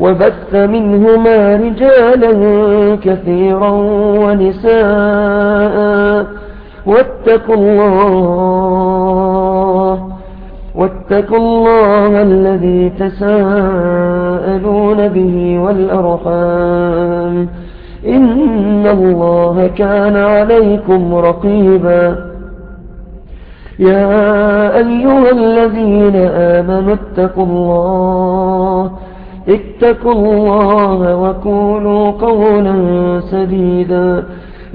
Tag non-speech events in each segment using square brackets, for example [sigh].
وبث منهما رجالا كثيرا ونساء. واتقوا الله واتقوا الله الذي تساءلون به والأرحام. إن الله كان عليكم رقيبا. يا أيها الذين آمنوا اتقوا الله اتقوا الله وقولوا قولا سديدا.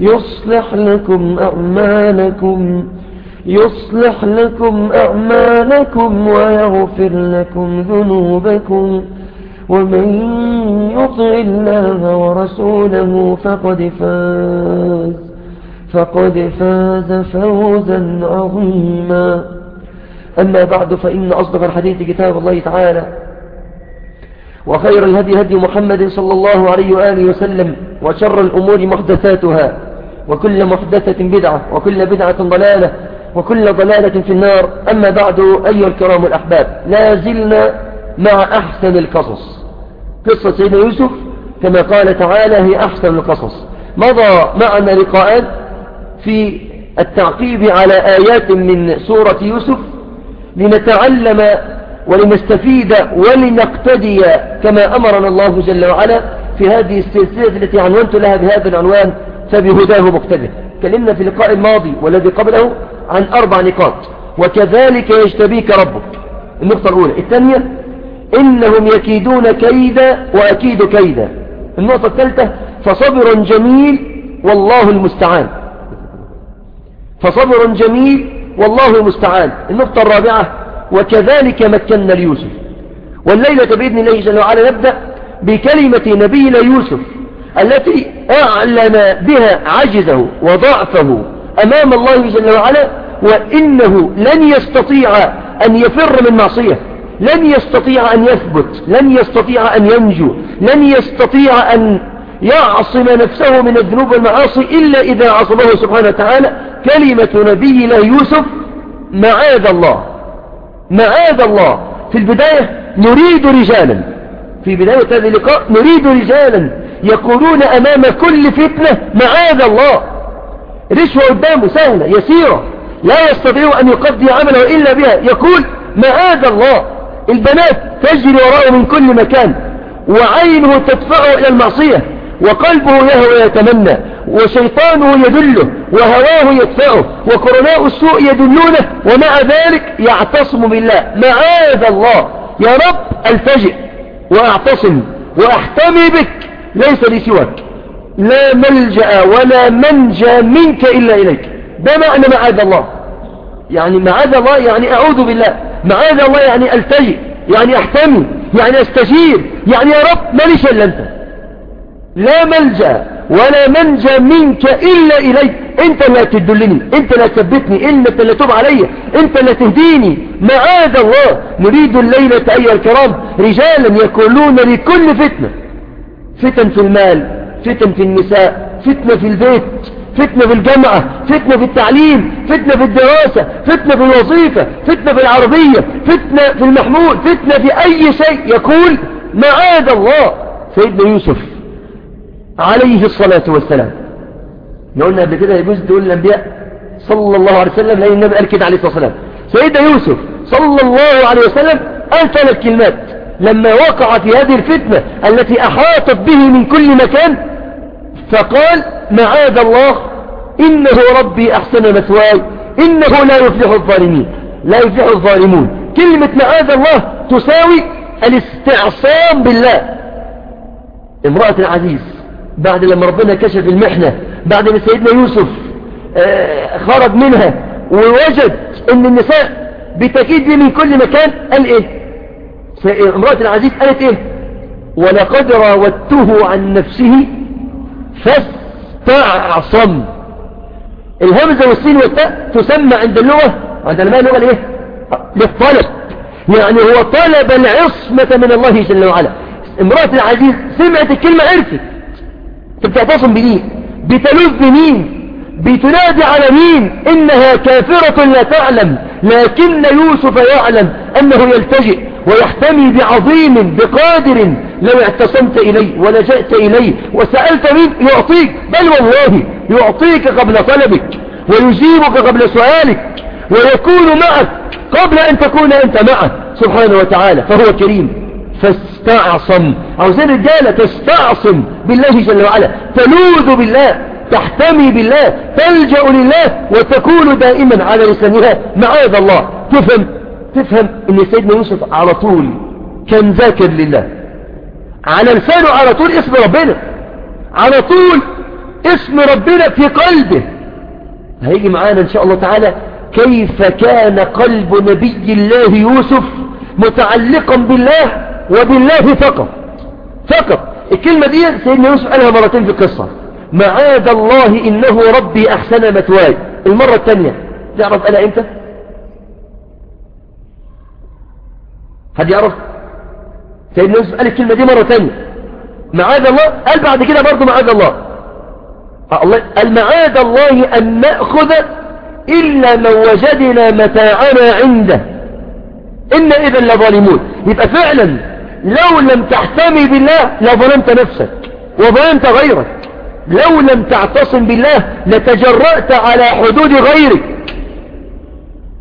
يصلح لكم أعمالكم يصلح لكم أعمالكم ويغفر لكم ذنوبكم. ومن يطع الله ورسوله فقد فاز فقد فاز فوزا عظيما. أما بعد فإن أصدق الحديث كتاب الله تعالى. وخير الهدي هدي محمد صلى الله عليه وآله وسلم وشر الأمور محدثاتها وكل محدثة بدعة وكل بدعة ضلالة وكل ضلالة في النار. أما بعد أيها الكرام الأحباب لا زلنا مع أحسن القصص. قصة سيدنا يوسف كما قال تعالى هي أحسن القصص. مضى معنا لقاءات في التعقيب على آيات من سورة يوسف لنتعلم ولنستفيد ولنقتدي كما أمرنا الله جل وعلا في هذه السلسلة التي عنونت لها بهذا العنوان فبهداه مقتدر. تكلمنا في اللقاء الماضي والذي قبله عن أربع نقاط. وكذلك يجتبيك ربك. النقطة الأولى. الثانية إنهم يكيدون كيدا وأكيد كيدا. النقطة الثالثة فصبر جميل والله المستعان. فصبر جميل والله المستعان. النقطة الرابعة وكذلك مكنا ليوسف. والليلة بإذن الله جل وعلا نبدأ بكلمة نبينا يوسف التي أعلن بها عجزه وضعفه أمام الله جل وعلا وإنه لن يستطيع أن يفر من معصية لن يستطيع أن يثبت لن يستطيع أن ينجو لن يستطيع أن يعصم نفسه من الذنوب والمعاصي إلا إذا عصمه سبحانه وتعالى كلمة نبي الله يوسف معاذ الله. معاذ الله. في البداية نريد رجالا. في بداية هذا اللقاء نريد رجالا يقولون أمام كل فتنة معاذ الله. رشوة قدامه سهلة يسيرة. لا يستطيع أن يقضي عمله إلا بها. يقول معاذ الله. البنات تجري وراءه من كل مكان وعينه تدفعه إلى المعصية وقلبه يهوى يتمنى. وشيطانه يدله وهواه يدفعه وقرناء السوء يدلونه ومع ذلك يعتصم بالله. معاذ الله. يا رب التجئ واعتصم واحتمي بك ليس لي سواك لا ملجأ ولا منجى منك إلا إليك. ده معنى معاذ الله. يعني معاذ الله يعني أعوذ بالله. معاذ الله يعني ألتجئ يعني أحتمي يعني أستجير يعني يا رب ماليش إلا أنت؟ لا ملجأ. ولا منجى منك إلا إليك. أنت لا تدلني أنت لا تثبتني أنت لا تب علي أنت لا تهديني. معاذ الله. نريد الليلة أيها الكرام رجالا يكونون لكل فتنة. فتن في المال فتن في النساء فتنة في البيت فتنة في الجامعة فتنة في التعليم فتنة في الدراسة فتنة في الوظيفة فتنة في العربية فتنة في المحمول فتنة في أي شيء. يقول معاذ الله. سيدنا يوسف عليه الصلاة والسلام. قلنا قبل كده يجوز تقول الأنبياء صلى الله عليه وسلم لأن النبي قال كده عليه الصلاة والسلام. سيدنا يوسف صلى الله عليه وسلم قال ثلاث كلمات لما وقع في هذه الفتنة التي أحاطت به من كل مكان فقال معاذ الله إنه ربي أحسن مثواي إنه لا يفلح الظالمين. لا يفلح الظالمون. كلمة معاذ الله تساوي الاستعصام بالله. امرأة العزيز بعد لما ربنا كشف المحنة بعد ما سيدنا يوسف آه، خرج منها ووجد إن النساء بتكيد من كل مكان قال إيه؟ امرأة العزيز قالت إيه؟ ولقد راودته عن نفسه فاستعصم. الهمزة والسين والتاء تسمى عند اللغة عند الماء اللغة الايه للطلب. يعني هو طلب العصمة من الله جل وعلا. امرأة العزيز سمعت الكلمة عرفت. بتعتصم بمين؟ بتلوذ بمين بتنادي على مين؟ إنها كافرة لا تعلم لكن يوسف يعلم أنه يلتجئ ويحتمي بعظيم بقادر. لو اعتصمت إليه ولجأت إليه وسألت مين؟ يعطيك. بل والله يعطيك قبل طلبك ويجيبك قبل سؤالك ويكون معك قبل أن تكون أنت معه. سبحانه وتعالى فهو كريم. فاستعصم. عاوزين رجالة تستعصم. بالله جل وعلا. تلوذ بالله تحتمي بالله تلجأ لله وتكون دائما على لسانها. معاذ الله. تفهم تفهم إن سيدنا يوسف على طول كان ذاكر لله. على لسانه على طول اسم ربنا. على طول اسم ربنا في قلبه. هيجي معانا إن شاء الله تعالى كيف كان قلب نبي الله يوسف متعلقا بالله وبالله فقط. فقط. الكلمة دي سيدنا يوسف قالها مرتين في القصة. معاذ الله إنه ربي أحسن مثواي. المرة الثانية. تعرف أنا إمتى؟ حد يعرف؟ سيدنا يوسف قال الكلمة دي مرة ثانية. معاذ الله؟ قال بعد كده برضه معاذ الله. الله قال معاذ الله أن نأخذ إلا من وجدنا متاعنا عنده. إن إذا لظالمون. يبقى فعلا لو لم تحتمي بالله لظلمت نفسك وظلمت غيرك. لو لم تعتصم بالله لتجرأت على حدود غيرك.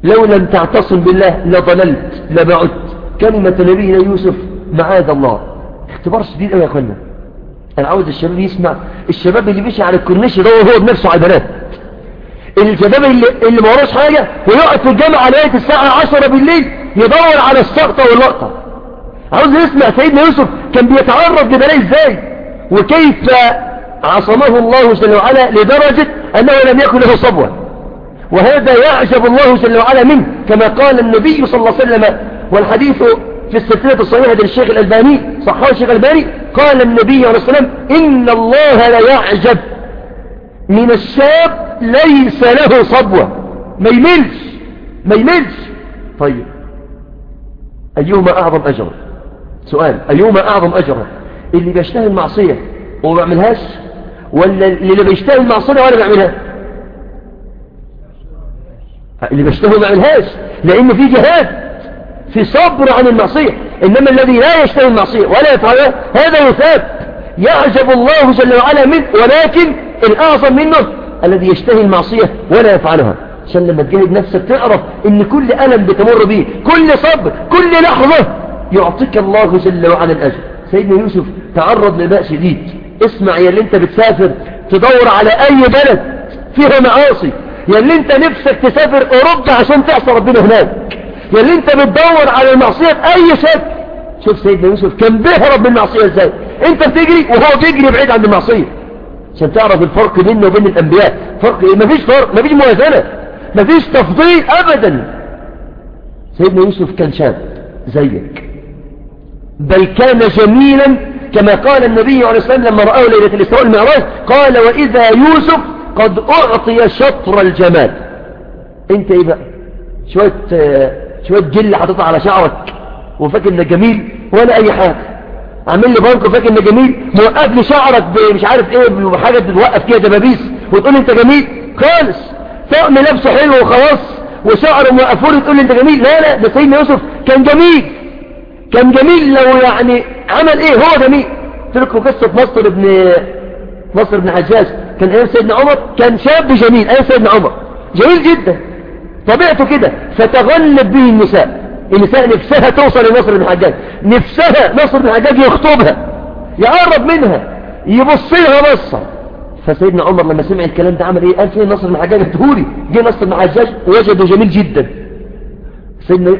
لو لم تعتصم بالله لضللت لبعدت. كلمة نبينا يوسف معاذ الله. اختبار شديد قوي يا أخوانا. أنا عاوز الشباب يسمع. الشباب اللي بيشي على الكورنيش يدور هو بنفسه على البنات. الشباب اللي, اللي ما وراش حاجة ويقعد في الجامعة لغاية الساعة 10 بالليل يدور على السقطة واللقطة عاوز يسمع سيدنا يوسف كان بيتعرض لبلاء إزاي؟ وكيف عصمه الله جل وعلا لدرجة أنه لم يكن له صبوة. وهذا يعجب الله جل وعلا منه كما قال النبي صلى الله عليه وسلم. والحديث في السلسلة الصحيحة للشيخ الألباني صحاه الشيخ الألباني قال النبي عليه الصلاة والسلام إن الله لا يعجب. من الشاب ليس له صبوة. ما يملش ما يملش. طيب أيهما أعظم أجرا؟ سؤال أيهما أعظم أجرا اللي بيشتهي المعصية وما بيعملهاش ولا اللي بيشتهي المعصية ولا بيعملها اللي بيشتهي ما بيعملهاش لأن في جهاد في صبر عن المعصية إنما الذي لا يشتهي المعصية ولا يفعلها هذا يثاب يعجب الله جل وعلا منه ولكن الأعظم منه الذي يشتهي المعصية ولا يفعلها. عشان لما تجاهد نفسك تعرف إن كل ألم بتمر به كل صبر كل لحظة يعطيك الله جل وعلا الأجر. سيدنا يوسف تعرض لباء شديد اسمع يا اللي انت بتسافر تدور على أي بلد فيها معاصي. يا اللي انت نفسك تسافر أوروبا عشان تعصى ربنا هناك. يا اللي انت بتدور على المعصية باي شكل. شوف سيدنا يوسف كان بيهرب من المعصية إزاي. انت بتجري وهو بيجري بعيد عن المعصية. عشان تعرف الفرق بيننا وبين الأنبياء. فرق إيه؟ مفيش فرق مفيش موازنة. مفيش تفضيل ابدا. سيدنا يوسف كان شاب زيك. بل كان جميلا كما قال النبي عليه الصلاة والسلام لما رآه ليلة الإسراء والمعراج قال وإذا يوسف قد أعطي شطر الجمال أنت إيه بقى؟ شوية, شوية جل حطيتها على شعرك وفاكر إنك جميل ولا أي حاجة. عامل لي بانك وفاكر إنك جميل موقف لي شعرك مش عارف إيه بحاجة تتوقف كده دبابيس وتقول أنت جميل. خالص. طقم لابسه حلو وخلاص وشعره مقفول تقول أنت جميل. لا لا ده سيدنا يوسف كان جميل. كان جميل لو يعني عمل إيه هو جميل. تلكوا قصة مصر ابن مصر بن حجاج. كان أيام سيدنا عمر كان شاب جميل أيام سيدنا عمر. جميل جدا. طبيعته كده. فتغلب به النساء. النساء نفسها توصل لنصر بن حجاج. نفسها نصر بن حجاج يخطبها. يقرب منها. يبص لها بصة. فسيدنا عمر لما سمع الكلام ده عمل إيه؟ قال فين نصر بن حجاج اهتهولي جه نصر بن حجاج وجده جميل جدا. سيدنا,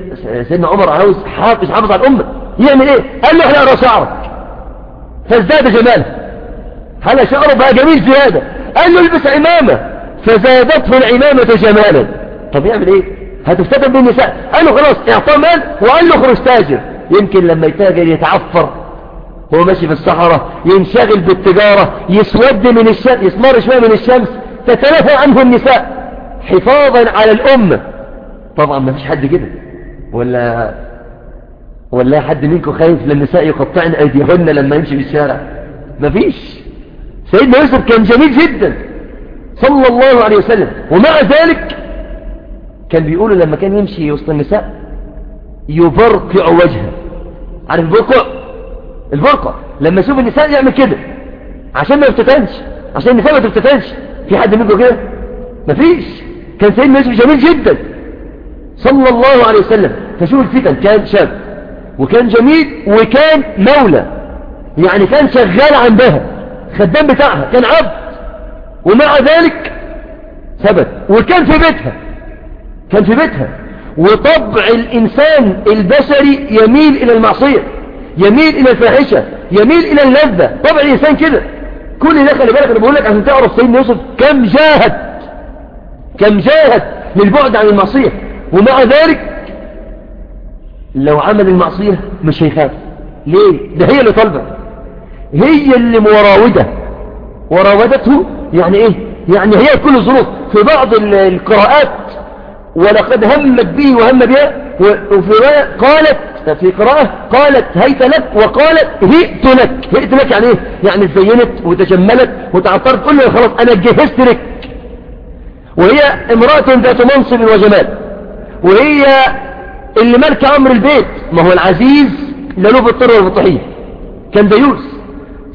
سيدنا عمر عاوز حافظ حافظ على الأمة. يعمل إيه؟ قال له إحنا شعرك فازداد جماله. هل شعره بقى جميل زيادة. قال له البس عمامة. فزادته العمامة جمالا. طب يعمل إيه؟ هتفتتن بالنساء قال له خلاص اعطاه مال وقال له خرج تاجر. يمكن لما يتاجر يتعفر هو ماشي في الصحراء ينشغل بالتجارة يسود من الشمس يسمر شوية من الشمس تتلافى عنه النساء حفاظا على الأمة. طبعا ما فيش حد كده. ولا ولا حد منكم خايف للنساء يقطعن أيديهن لما يمشي في الشارع؟ ما فيش. سيدنا يوسف كان جميل جدا. صلى الله عليه وسلم. ومع ذلك كان بيقولوا لما كان يمشي وسط النساء يبرقع وجهه. عارف البرقع؟ البرقع. لما يشوف النساء يعمل كده. عشان ما يفتتنش. عشان النساء ما تفتتنش. في حد منكم كده؟ مفيش كان سيدنا يوسف جميل جدا. صلى الله عليه وسلم. فشوف الفتن كان شاب وكان جميل وكان مولى. يعني كان شغال عندها خدام بتاعها كان عبد. ومع ذلك ثبت. وكان في بيتها كان في بيتها. وطبع الإنسان البشري يميل إلى المعصية يميل إلى الفاحشة يميل إلى اللذة. طبع الإنسان كده. كل ده خلي بالك أنا بقول لك عشان تعرف سيدنا يوسف كم جاهد كم جاهد للبعد عن المعصية. ومع ذلك لو عمل المعصية مش هيخاف. ليه؟ ده هي اللي طالبة. هي اللي مراودة. وراودته يعني إيه؟ يعني هي كل الظروف. في بعض القراءات ولقد همت به وهم بها وفي قالت في قراءة قالت هيت لك وقالت هئت لك. هئت لك يعني إيه؟ يعني زينت وتجملت وتعطرت كل خلاص أنا جهزت لك. وهي امرأة ذات منصب وجمال. وهي اللي ملك أمر البيت. ما هو العزيز لا له بالطر ولا بالطحية كان ديوس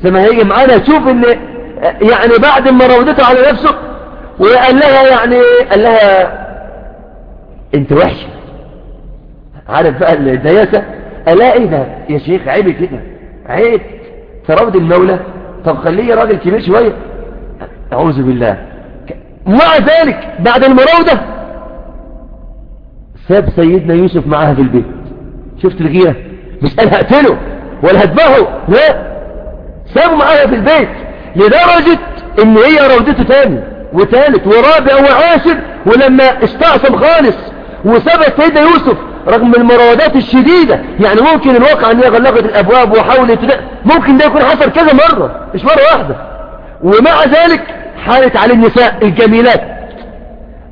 زي ما معانا تشوف إن يعني بعد ما راودته على نفسه وقال لها يعني قال لها أنت وحشة. عارف بقى الدياسة؟ ألا إيه ده يا شيخ عيب كده. عيب. تراود المولى. طب خليه راجل كبير شوية. أعوذ بالله. مع ذلك بعد المراودة ساب سيدنا يوسف معاها في البيت. شفت الغيرة؟ مش قال هقتله ولا هتبهه لا. سابه معاها في البيت لدرجة إن هي راودته تاني وثالث ورابع وعاشر ولما استعصم خالص وثبت سيدنا يوسف رغم المراودات الشديدة. يعني ممكن الواقع أن هي غلقت الأبواب وحاولت ممكن ده يكون حصل كذا مرة مش مرة واحدة. ومع ذلك حالت على النساء الجميلات.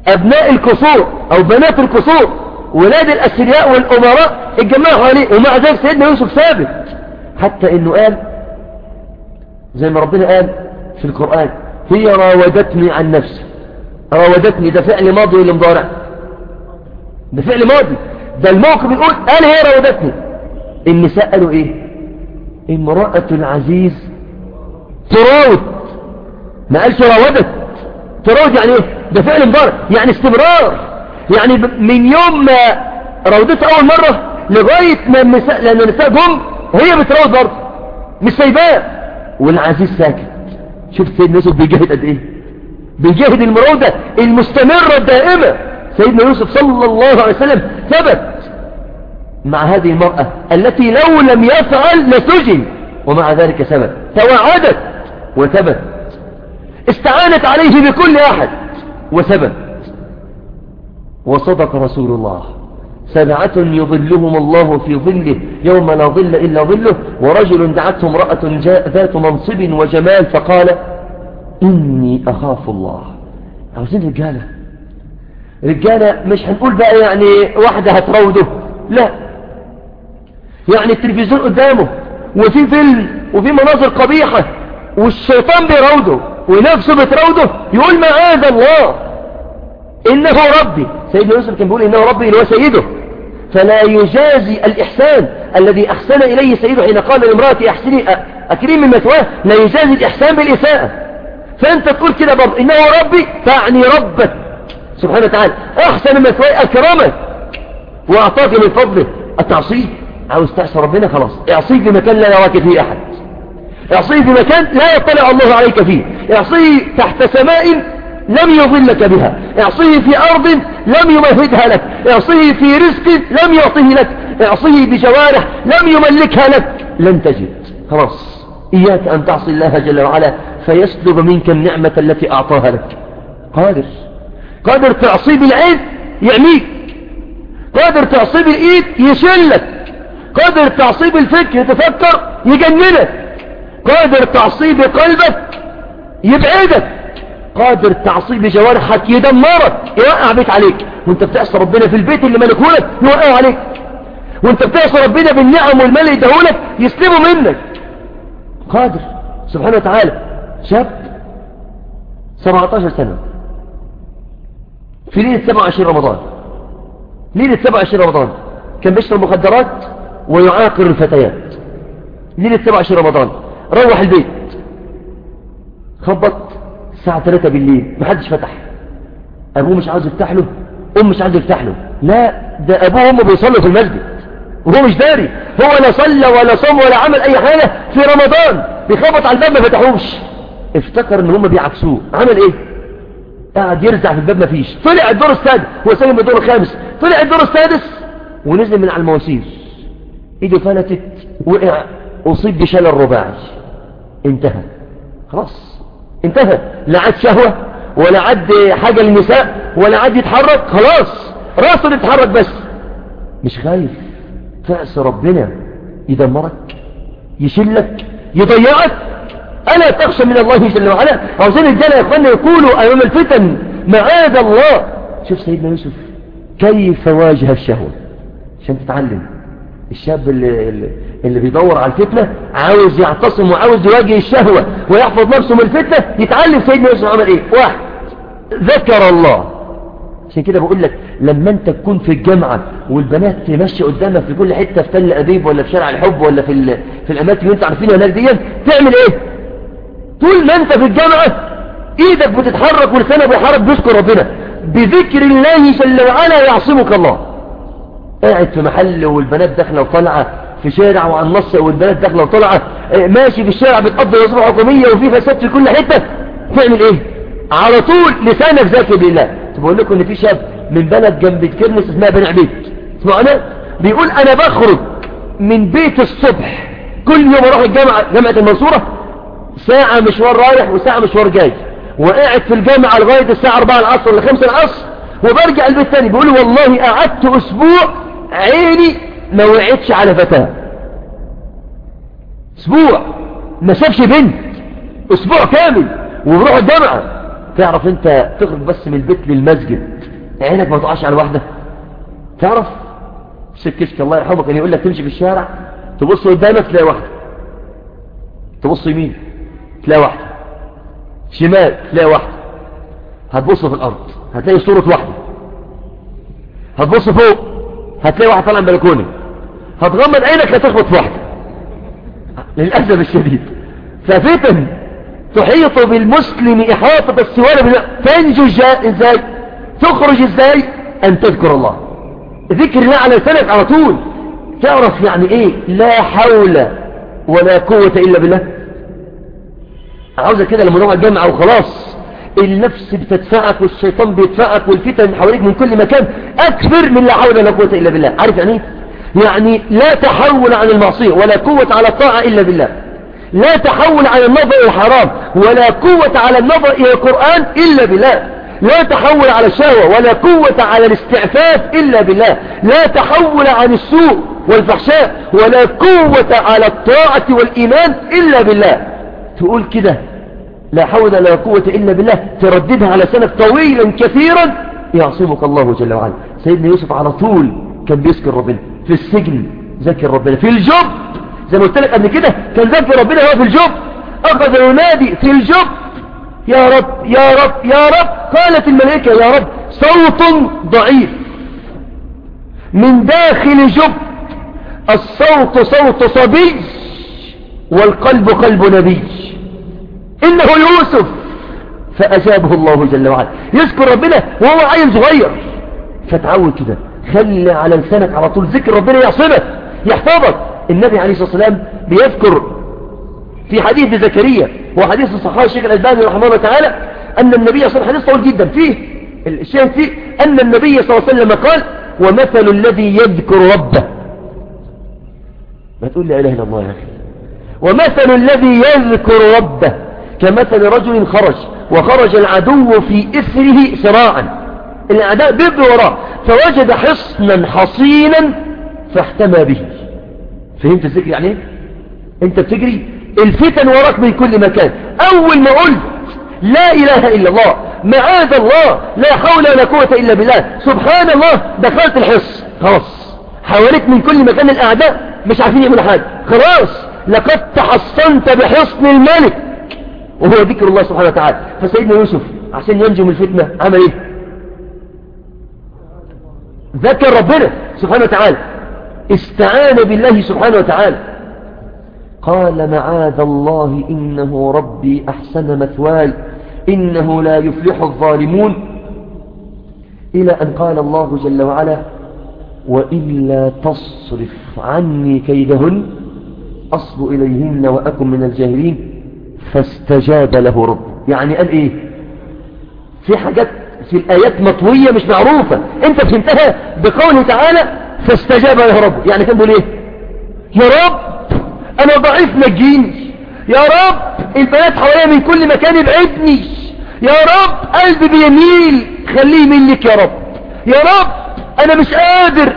أبناء القصور أو بنات القصور ولاد الأسرياء والأمراء اتجمعوا عليه ومع ذلك سيدنا يوسف ثابت. حتى إنه قال زي ما ربنا قال في القرآن هي راودتني عن نفسي. راودتني ده فعل ماضي ولا مضارع؟ ده فعل ماضي. ده الموقف يقول قال هي راودتني. النساء قالوا إيه؟ امرأة العزيز تراود. ما قالش راودت. تراود يعني إيه؟ ده فعل مضارع يعني استمرار. يعني من يوم ما راودته أول مرة لغاية ما النساء لأن النساء جم هي بتراود برضه. مش سايباه. والعزيز ساكت. شفت سيدنا يوسف بيجاهد قد إيه؟ بيجاهد المراودة المستمرة الدائمة. سيدنا يوسف صلى الله عليه وسلم ثبت مع هذه المرأة التي لو لم يفعل لسجن. ومع ذلك ثبت. توعدت وثبت. استعانت عليه بكل أحد. وثبت. وصدق رسول الله. سبعة يظلهم الله في ظله يوم لا ظل إلا ظله ورجل دعته امرأة ذات منصب وجمال فقال إني أخاف الله. عاوزين رجالة. رجالة مش هنقول بقى يعني واحدة هتروده لا. يعني التلفزيون قدامه وفي فيلم وفي مناظر قبيحة والشيطان بيروده ونفسه بتراوده يقول معاذ الله. إنه ربي. سيدنا يوسف كان بيقول إنه ربي اللي هو سيده. فلا يجازي الإحسان الذي أحسن إليه سيده حين قال لامرأتي أحسني أكريم من مثواه لا يجازي الإحسان بالإساءة. فأنت تقول كده برضه إنه ربي تعني ربك. سبحانه وتعالى أحسن مثواه أكرمك. وأعطاك من فضله. التعصيه عاوز تعصي ربنا؟ خلاص. اعصيه في مكان لا يراك فيه أحد. اعصيه في مكان لا يطلع الله عليك فيه. اعصيه تحت سماء لم يظلك بها. اعصيه في أرض لم يمهدها لك. اعصيه في رزق لم يعطيه لك. اعصيه بجوارح لم يملكها لك. لن تجد. خلاص. إياك أن تعصي الله جل وعلا فيسلب منك النعمة التي أعطاها لك. قادر. قادر تعصي بالعين يعميك قادر تعصي بالإيد يشلك. قادر تعصي بالفكر تفكر يجننك. قادر تعصي بقلبك يبعدك. قادر تعصي بجوارحك يدمرك يوقع بيت عليك. وانت بتعصي ربنا في البيت اللي ملكهولك يوقع عليك. وانت بتعصي ربنا بالنعم والمال يدهولك يسلبه منك. قادر. سبحانه وتعالى. شاب 17 سنة. في ليلة 27 رمضان. ليلة 27 رمضان. كان بيشرب مخدرات ويعاقر الفتيات. ليلة 27 رمضان. روح البيت. خبط الساعة 3 بالليل. محدش فتح. أبوه مش عاوز يفتح له أم مش عاوز يفتح له. لا ده أبوه وأمه بيصلوا في المسجد. وهو مش داري. هو لا صلى ولا صم ولا عمل أي حاجة في رمضان. بيخبط على الباب ما فتحوش. افتكر إن هم بيعكسوه. عمل إيه؟ قاعد يرزع في الباب مفيش طلع الدور السادس. هو سلم الدور الخامس. طلع الدور السادس. ونزل من على المواسير. إيده فلتت وقع. أصيب بشلل رباعي. انتهى. خلاص. انتهى لا عاد شهوة ولا عاد حاجة للنساء ولا عاد يتحرك. خلاص راسه يتحرك بس. مش خايف فأس ربنا يدمرك يشلك يضيعك. ألا تخشى من الله جل وعلا. عاوزين الجنة يا اخوانا يقولوا أمام الفتن معاذ الله. شوف سيدنا يوسف كيف واجه الشهوة؟ عشان تتعلم. الشاب اللي, اللي بيدور على الفتنة عاوز يعتصم وعاوز يواجه الشهوة ويحفظ نفسه من الفتنة يتعلم سيدنا يوسف عمل إيه؟ واحد. ذكر الله. عشان كده بقول لك لما أنت تكون في الجامعة والبنات تمشي قدامك في كل حتة في تل أبيب ولا في شارع الحب ولا في, في الأماكن اللي أنت عارفينها هناك دي تعمل إيه؟ طول ما أنت في الجامعة إيدك بتتحرك ولسانك بيحرك بيذكر ربنا. بذكر الله جل وعلا يعصمك الله. قاعد في محل والبنات داخلة وطالعة في شارع وعن نص والبنات داخلة وطالعه ماشي في الشارع بتقضي وظيفه حكومية وفي فساد في كل حتة. تعمل إيه؟ على طول لسانك ذاكر بالله. بقول لكم إن في شاب من بلد جنب كرنس اسمها بني عبيد. اسمعوا بيقول أنا بخرج من بيت الصبح. كل يوم أروح الجامعة جامعة المنصورة. ساعة مشوار رايح وساعة مشوار جاي. وقاعد في الجامعة لغاية الساعة 4 العصر ولا 5 العصر. وبرجع البيت تاني. بيقول والله قعدت أسبوع عيني ما وعدش على فتاة. أسبوع. ما شافش بنت. أسبوع كامل. وبروح الجامعة. تعرف أنت تخرج بس من البيت للمسجد. عينك ما تقعش على واحدة تعرف؟ سكشك الله يرحمه كان يقول لك تمشي في الشارع تبص قدامك تلاقي واحدة. تبص يمين تلاقي واحدة. شمال تلاقي واحدة. هتبص في الأرض. هتلاقي صورة واحدة. هتبص فوق. هتلاقي واحد طالع من بلكونة هتغمض عينك هتخبط في واحدة. للأسف الشديد. ففتن تحيط بالمسلم إحاطة السوارة بالله تنجو إزاي؟ تخرج إزاي؟ أن تذكر الله. ذكر الله على لسانك على طول. تعرف يعني إيه؟ لا حول ولا قوة إلا بالله. عاوزة كده لما نروح الجامعة وخلاص. النفس بتدفعك والشيطان بيدفعك والفتن حواليك من كل مكان أكثر من لا حول ولا قوة إلا بالله. عارف يعني يعني لا تحول عن المعصية ولا قوة على الطاعة إلا بالله. لا تحول عن النظر إلى الحرام ولا قوة على النظر إلى القرآن إلا بالله. لا تحول على الشهوة ولا قوة على الاستعفاف إلا بالله. لا تحول عن السوء والفحشاء ولا قوة على الطاعة والإيمان إلا بالله. تقول كده لا حول ولا قوة إلا بالله. ترددها على سنة طويلا كثيرا. يعصمك الله جل وعلا. سيدنا يوسف على طول كان بيذكر ربنا. في السجن ذكر ربنا. في الجب. زي ما قلت لك قبل كده كان ذكر ربنا هو في الجب. أخذ ينادي في الجب. يا رب يا رب يا رب. قالت الملائكة يا رب صوت ضعيف. من داخل جب الصوت صوت صبي والقلب قلب نبي. إنه يوسف. فأجابه الله جل وعلا. يذكر ربنا وهو عيل صغير. فتعود كده. خلي على لسانك على طول. ذكر ربنا يعصمك يحفظك النبي عليه الصلاة والسلام بيذكر في حديث زكريا وحديث الصحابة الشيخ الألباني رحمه الله تعالى أن النبي صلى الله عليه وسلم حديث طويل جدا. فيه الشاهد فيه أن النبي صلى الله عليه وسلم قال ومثل الذي يذكر ربه. ما تقول لا إله إلا الله يا أخي. ومثل الذي يذكر ربه. كمثل رجل خرج وخرج العدو في إثره سراعا. الأعداء بيبدوا وراه فوجد حصنا حصينا فاحتمى به. فهمت الذكر يعني إيه؟ أنت بتجري؟ الفتن وراك من كل مكان. أول ما قلت لا إله إلا الله معاذ الله لا حول ولا قوة إلا بالله سبحان الله دخلت الحص خلاص. حواليك من كل مكان الأعداء مش عارفين يعملوا حاجة. خلاص. لقد تحصنت بحصن الملك. وهو ذكر الله سبحانه وتعالى. فسيدنا يوسف عشان ينجو من الفتنة عمل إيه؟ ذكر ربنا سبحانه وتعالى. استعان بالله سبحانه وتعالى. قال معاذ الله إنه ربي أحسن مثواي إنه لا يفلح الظالمون. إلى أن قال الله جل وعلا وإلا تصرف عني كيدهن أصب إليهن وأكن من الجاهلين. فاستجاب له رب. يعني قال إيه؟ في حاجات في الآيات مطوية مش معروفة. أنت فهمتها بقوله تعالى فاستجاب له رب. يعني كان بيقول إيه؟ يا رب أنا ضعيف نجيني يا رب البنات حواليا من كل مكان ابعدني يا رب قلبي بيميل خليه لك يا رب. يا رب أنا مش قادر.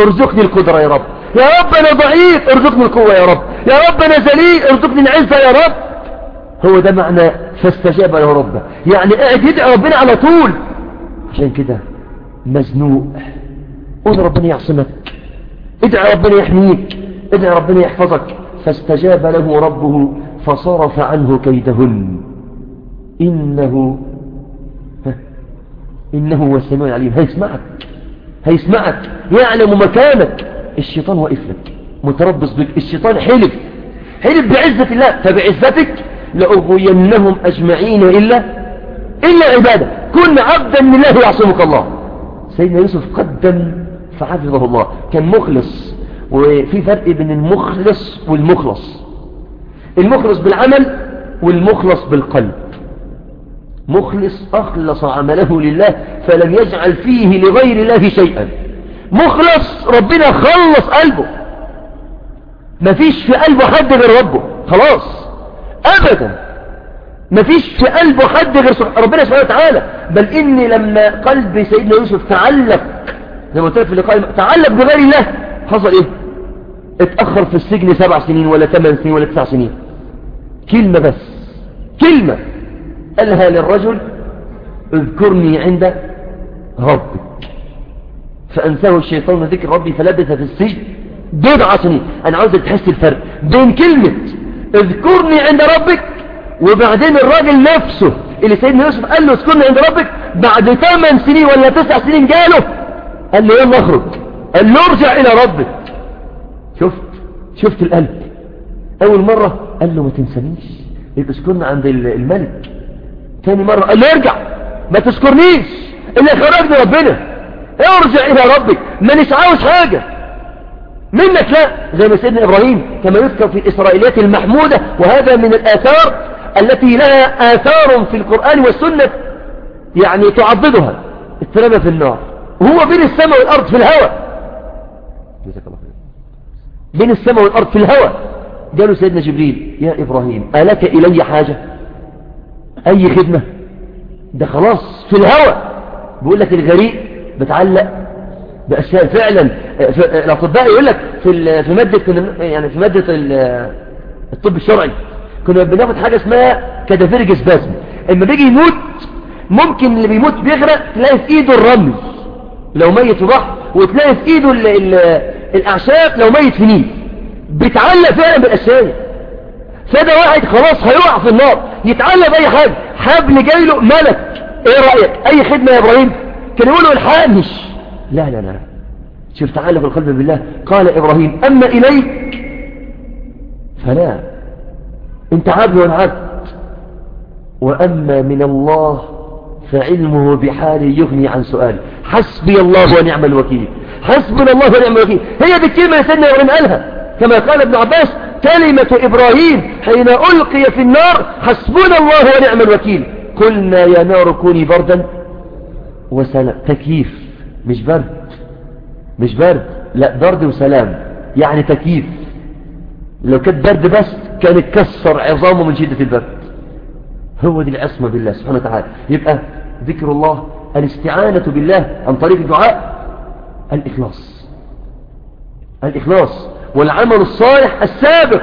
ارزقني القدرة يا رب. يا رب أنا ضعيف ارزقني القوة يا رب. يا رب أنا ذليل ارزقني العزة يا رب. هو ده معنى فاستجاب له ربه. يعني قاعد يدعي ربنا على طول. عشان كده مزنوق. قول ربنا يعصمك. ادعي ربنا يحميك. ادعي ربنا يحفظك. فاستجاب له ربه فصرف عنه كيدهن. إنه إنه هو السميع العليم. هيسمعك. هيسمعك. يعلم مكانك. الشيطان واقف لك. متربص بك. الشيطان حلف. حلف بعزة الله. فبعزتك لأغوينهم أجمعين إلا إلا عبادة. كن عبدا لله يعصمك الله. سيدنا يوسف قدم فحفظه الله. كان مخلص وفي فرق بين المخلص والمخلص. المخلص بالعمل والمخلص بالقلب. مخلص أخلص عمله لله فلم يجعل فيه لغير الله شيئا. مخلص ربنا خلص قلبه. مفيش في قلبه حد غير ربه. خلاص. أبدا. مفيش في قلبه حد غير ربنا سبحانه وتعالى. بل إن لما قلب سيدنا يوسف تعلق زي ما قلت لك في اللقاء تعلق بغير الله حصل إيه؟ اتأخر في السجن سبع سنين ولا ثمان سنين ولا تسع سنين. كلمة بس. كلمة. قالها للرجل اذكرني عند ربك. فأنساه الشيطان ذكر ربي فلبث في السجن بضع سنين. أنا عاوزك تحس الفرق بين كلمة اذكرني عند ربك. وبعدين الراجل نفسه اللي سيدنا يوسف قال له اذكرني عند ربك بعد 8 سنين ولا 9 سنين جاله قال له يلا اخرج. قال له ارجع إلى ربك. شفت؟ شفت القلب. أول مرة قال له ما تنسانيش. اذكرني عند الملك. ثاني مرة قال له ارجع. ما تذكرنيش. اللي خرجني ربنا. ارجع إلى ربك. ما نش عاوز حاجة. منك لا زي ما سيدنا إبراهيم كما يذكر في الإسرائيليات المحمودة وهذا من الآثار التي لها آثار في القرآن والسنة يعني تعضدها اترمى في النار. وهو بين السماء والأرض في الهواء. بين السماء والأرض في الهواء. قالوا سيدنا جبريل يا إبراهيم ألك إلي حاجة؟ أي خدمة؟ ده خلاص في الهواء. بيقول لك الغريق بتعلق بأشياء فعلا الأطباء يقول لك في في مادة يعني في مادة الطب الشرعي كنا بناخد حاجة اسمها cadaveric spasm اما بيجي يموت ممكن اللي بيموت بيغرق تلاقي في إيده الرمل لو ميت في بحر وتلاقي في إيده ال ال الأعشاب لو ميت في نيل. بتعلق فعلا بالأشياء. فده واحد خلاص هيقع في النار. يتعلم اي حاجة. حبل جاي له ملك. إيه رأيك؟ أي خدمة يا إبراهيم؟ كان يقول له لا لا لا شوف تعلق القلب بالله. قال إبراهيم أما إليك؟ فلا. انت عبد وأنا عبد وأما من الله فعلمه بحالي يغني عن سؤالي حسبي الله ونعم الوكيل. حسبنا الله ونعم الوكيل. هي دي الكلمة اللي سيدنا إبراهيم قالها كما قال ابن عباس كلمة إبراهيم حين ألقي في النار حسبنا الله ونعم الوكيل. قلنا يا نار كوني بردا. وسلام تكييف. مش برد. مش برد. لا برد وسلام. يعني تكييف. لو كانت برد بس كان اتكسر عظامه من شدة البرد. هو دي العصمة بالله سبحانه وتعالى. يبقى ذكر الله الاستعانة بالله عن طريق الدعاء الإخلاص. الإخلاص. والعمل الصالح السابق.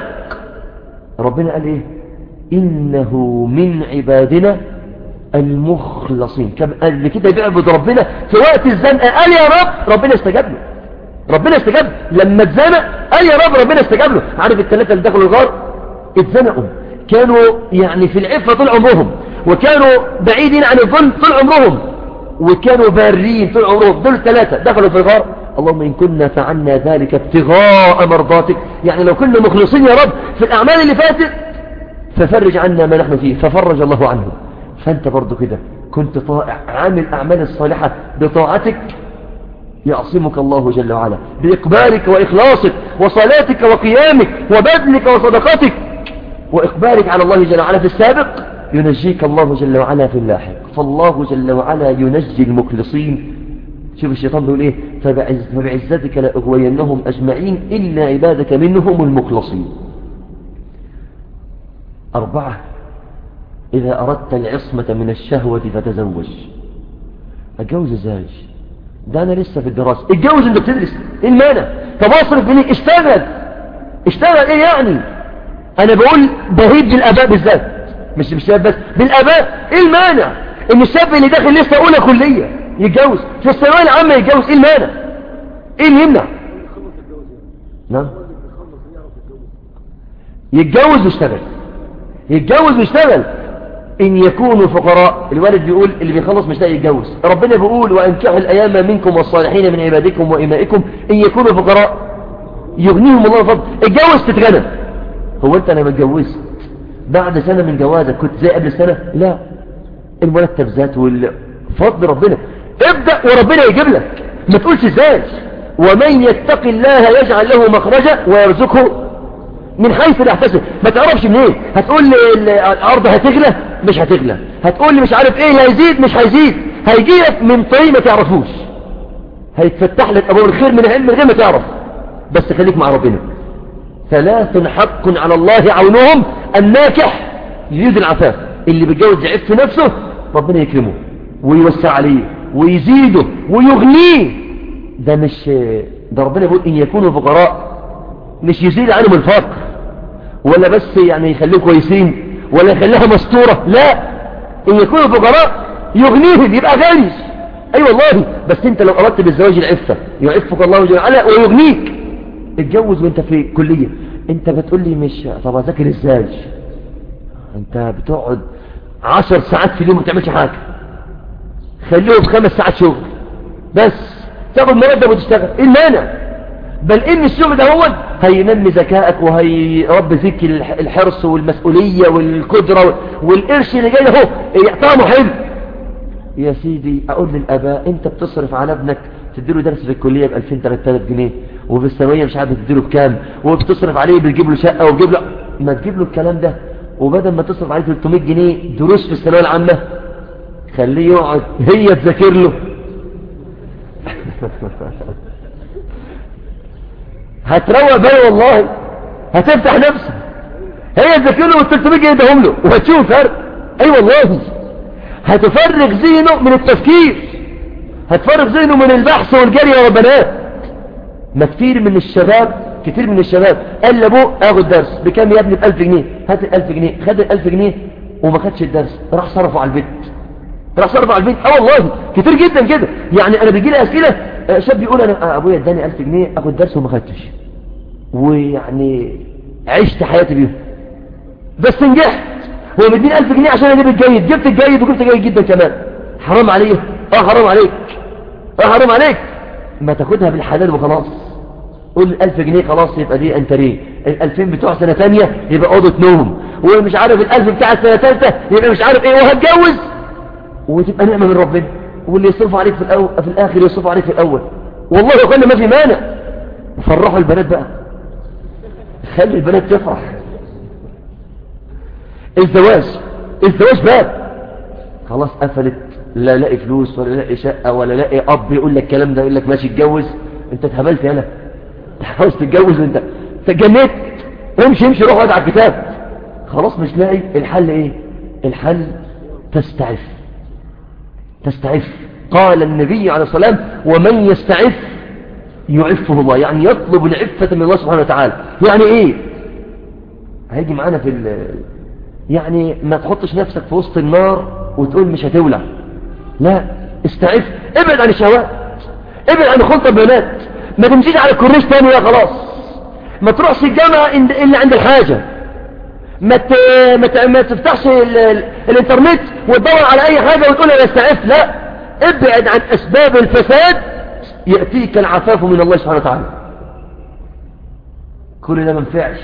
ربنا قال إيه؟ إنه من عبادنا المخلصين. كم قال كده بيعبد ربنا في وقت الزنقة. قال يا رب ربنا استجاب له. ربنا استجاب لما اتزنق قال يا رب ربنا استجاب له. عارف الثلاثة اللي دخلوا الغار؟ اتزنقوا. كانوا يعني في العفة طول عمرهم. وكانوا بعيدين عن الظلم طول عمرهم. وكانوا بارين طول عمرهم. دول ثلاثة دخلوا في الغار. اللهم إن كنا فعلنا ذلك ابتغاء مرضاتك. يعني لو كنا مخلصين يا رب في الأعمال اللي فاتت ففرج عنا ما نحن فيه. ففرج الله عنه فأنت برضو كده كنت طائع عامل أعمال الصالحة بطاعتك يعصمك الله جل وعلا بإقبالك وإخلاصك وصلاتك وقيامك وبذلك وصدقاتك وإقبالك على الله جل وعلا في السابق ينجيك الله جل وعلا في اللاحق. فالله جل وعلا ينجي المخلصين. شوف الشيطان بيقول إيه؟ فبعز فبعزتك لأغوينهم أجمعين إلا عبادك منهم المخلصين. أربعة. إذا أردت العصمة من الشهوة فتزوج. أتجوز إزاي ده أنا لسه في الدراسة. اتجوز انت بتدرس إيه المانع؟ طب أصرف منك اشتغل اشتغل إيه يعني؟ أنا بقول بهيد بالاباء بالذات. مش بالشباب بس. بالآباء. إيه المانع؟ إن الشاب اللي داخل لسه أولى كلية يتجوز. في الثانوية العامة يتجوز. إيه المانع؟ إيه اللي يمنع نعم. يتجوز ويشتغل. يتجوز ويشتغل. إن يكونوا فقراء الوالد بيقول اللي بيخلص مش لاقي يتجوز. ربنا بيقول وانكحوا الأيام منكم والصالحين من عبادكم وإمائكم. إن يكونوا فقراء يغنيهم الله فضل اتجوز تتغنى. هو أنت أنا متجوزت بعد سنة من جوازك كنت زي قبل سنة؟ لا. المرتب ذات والفضل ربنا. ابدأ وربنا يجيب لك. ما تقولش إزاي ومن يتق الله يجعل له مخرجا ويرزقه من لا يحتسب ما تعرفش منين إيه؟ هتقول لي الأرض هتغلى مش هتغلى. هتقول لي مش عارف إيه هيزيد مش هيزيد. هيجي لك من طريق ما تعرفوش. هيتفتح لك أبواب الخير من علم غير ما تعرف. بس خليك مع ربنا. ثلاث حق على الله عونهم. الناكح يريد العفاف. اللي بيتجوز يعف في نفسه ربنا يكرمه. ويوسع عليه ويزيده ويغنيه. ده مش ده ربنا يقول إن يكونوا فقراء. مش يزيد عنهم الفقر ولا بس يعني يخليه كويسين ولا يخليها مستورة لا إن يكونوا فقراء يغنيهم يبقى غني أي أيوة والله بس أنت لو أردت بالزواج العفة يعفك الله جل وعلا ويغنيك. اتجوز وأنت في كلية أنت بتقول لي مش طب أذاكر إزاي؟ أنت بتقعد عشر ساعات في اليوم ما بتعملش حاجة. خليهم خمس ساعات شغل. بس تاخد مرتب وتشتغل. إيه المانع؟ بل إن الشغل ده هو هينمي ذكائك وهيربي فيك الحرص والمسؤولية والقدرة والقرش اللي جاي اهو طعمه حلو. يا سيدي أقول للأباء أنت بتصرف على ابنك تديله درس في الكلية ب 2000 3000 جنيه. وفي الثانوية مش عارف تديله بكام. وبتصرف عليه بتجيب له شقة وتجيب له ما تجيب له الكلام ده. وبدل ما تصرف عليه 300 جنيه دروس في الثانوية العامة. خليه يقعد هي تذاكر له. [laughs] هتروق بيه والله. هتفتح نفسه هي تذاكر له وال 300 جنيه يدهم له. وهتشوف فرق. أي والله. هتفرغ ذهنه من التفكير. هتفرغ ذهنه من البحث والجري يا بنات ما كتير من الشباب كتير من الشباب قال لأبوه آخد درس. بكام يا ابني؟ ب 1000 جنيه. هات ال 1000 جنيه. خد ال 1000 جنيه وما خدش الدرس. راح صرفه على البيت. راح صرفه على البيت. آه والله. كتير جدا كده. يعني أنا بيجي لي أسئلة شاب يقول أنا أبويا اداني 1000 جنيه أخد درس وما خدتش ويعني عشت حياتي بيهم. بس نجحت. هو مديني 1000 جنيه عشان أجيب الجيد. جبت الجيد وجبت الجيد جدا كمان. حرام عليه آه حرام عليك. آه حرام عليك. ما تاخدها بالحلال وخلاص. قول 1000 جنيه خلاص يبقى دي انتريه ال 2000 بتوع سنة ثانية يبقى أوضة نوم. ومش عارف ال 1000 بتاع السنة ثالثه يبقى مش عارف إيه وهتجوز. وتبقى نعمة من ربنا. واللي يصرف عليك في, الأول في الآخر يصرف عليك في الأول. والله يقول ما في مانع. فرحوا البنات بقى. خلي البنات تفرح. الزواج. الزواج باب. خلاص قفلت. لا لاقي فلوس ولا لاقي شقة ولا لاقي أب يقول لك الكلام ده يقول لك ماشي اتجوز. أنت اتهبلت يالا. [laughs] عاوز تتجوز انت تجنيت امشي امشي روح على الكتاب. خلاص مش لاقي. الحل إيه؟ الحل تستعف. تستعف. قال النبي عليه الصلاة والسلام ومن يستعف يعفه الله. يعني يطلب العفة من الله سبحانه وتعالى. يعني إيه؟ هيجي معانا في يعني ما تحطش نفسك في وسط النار وتقول مش هتولع. لا استعف. ابعد عن الشهوات. ابعد عن خلطة البنات. ما تمشيش على الكورنيش تاني يا خلاص. ما تروحش الجامعة إلا عند الحاجة. ما ما ما تفتحش الانترنت وتدور على أي حاجة وتقول أنا استعف لا. ابعد عن أسباب الفساد يأتيك العفاف من الله سبحانه وتعالى. كل ده ما ينفعش.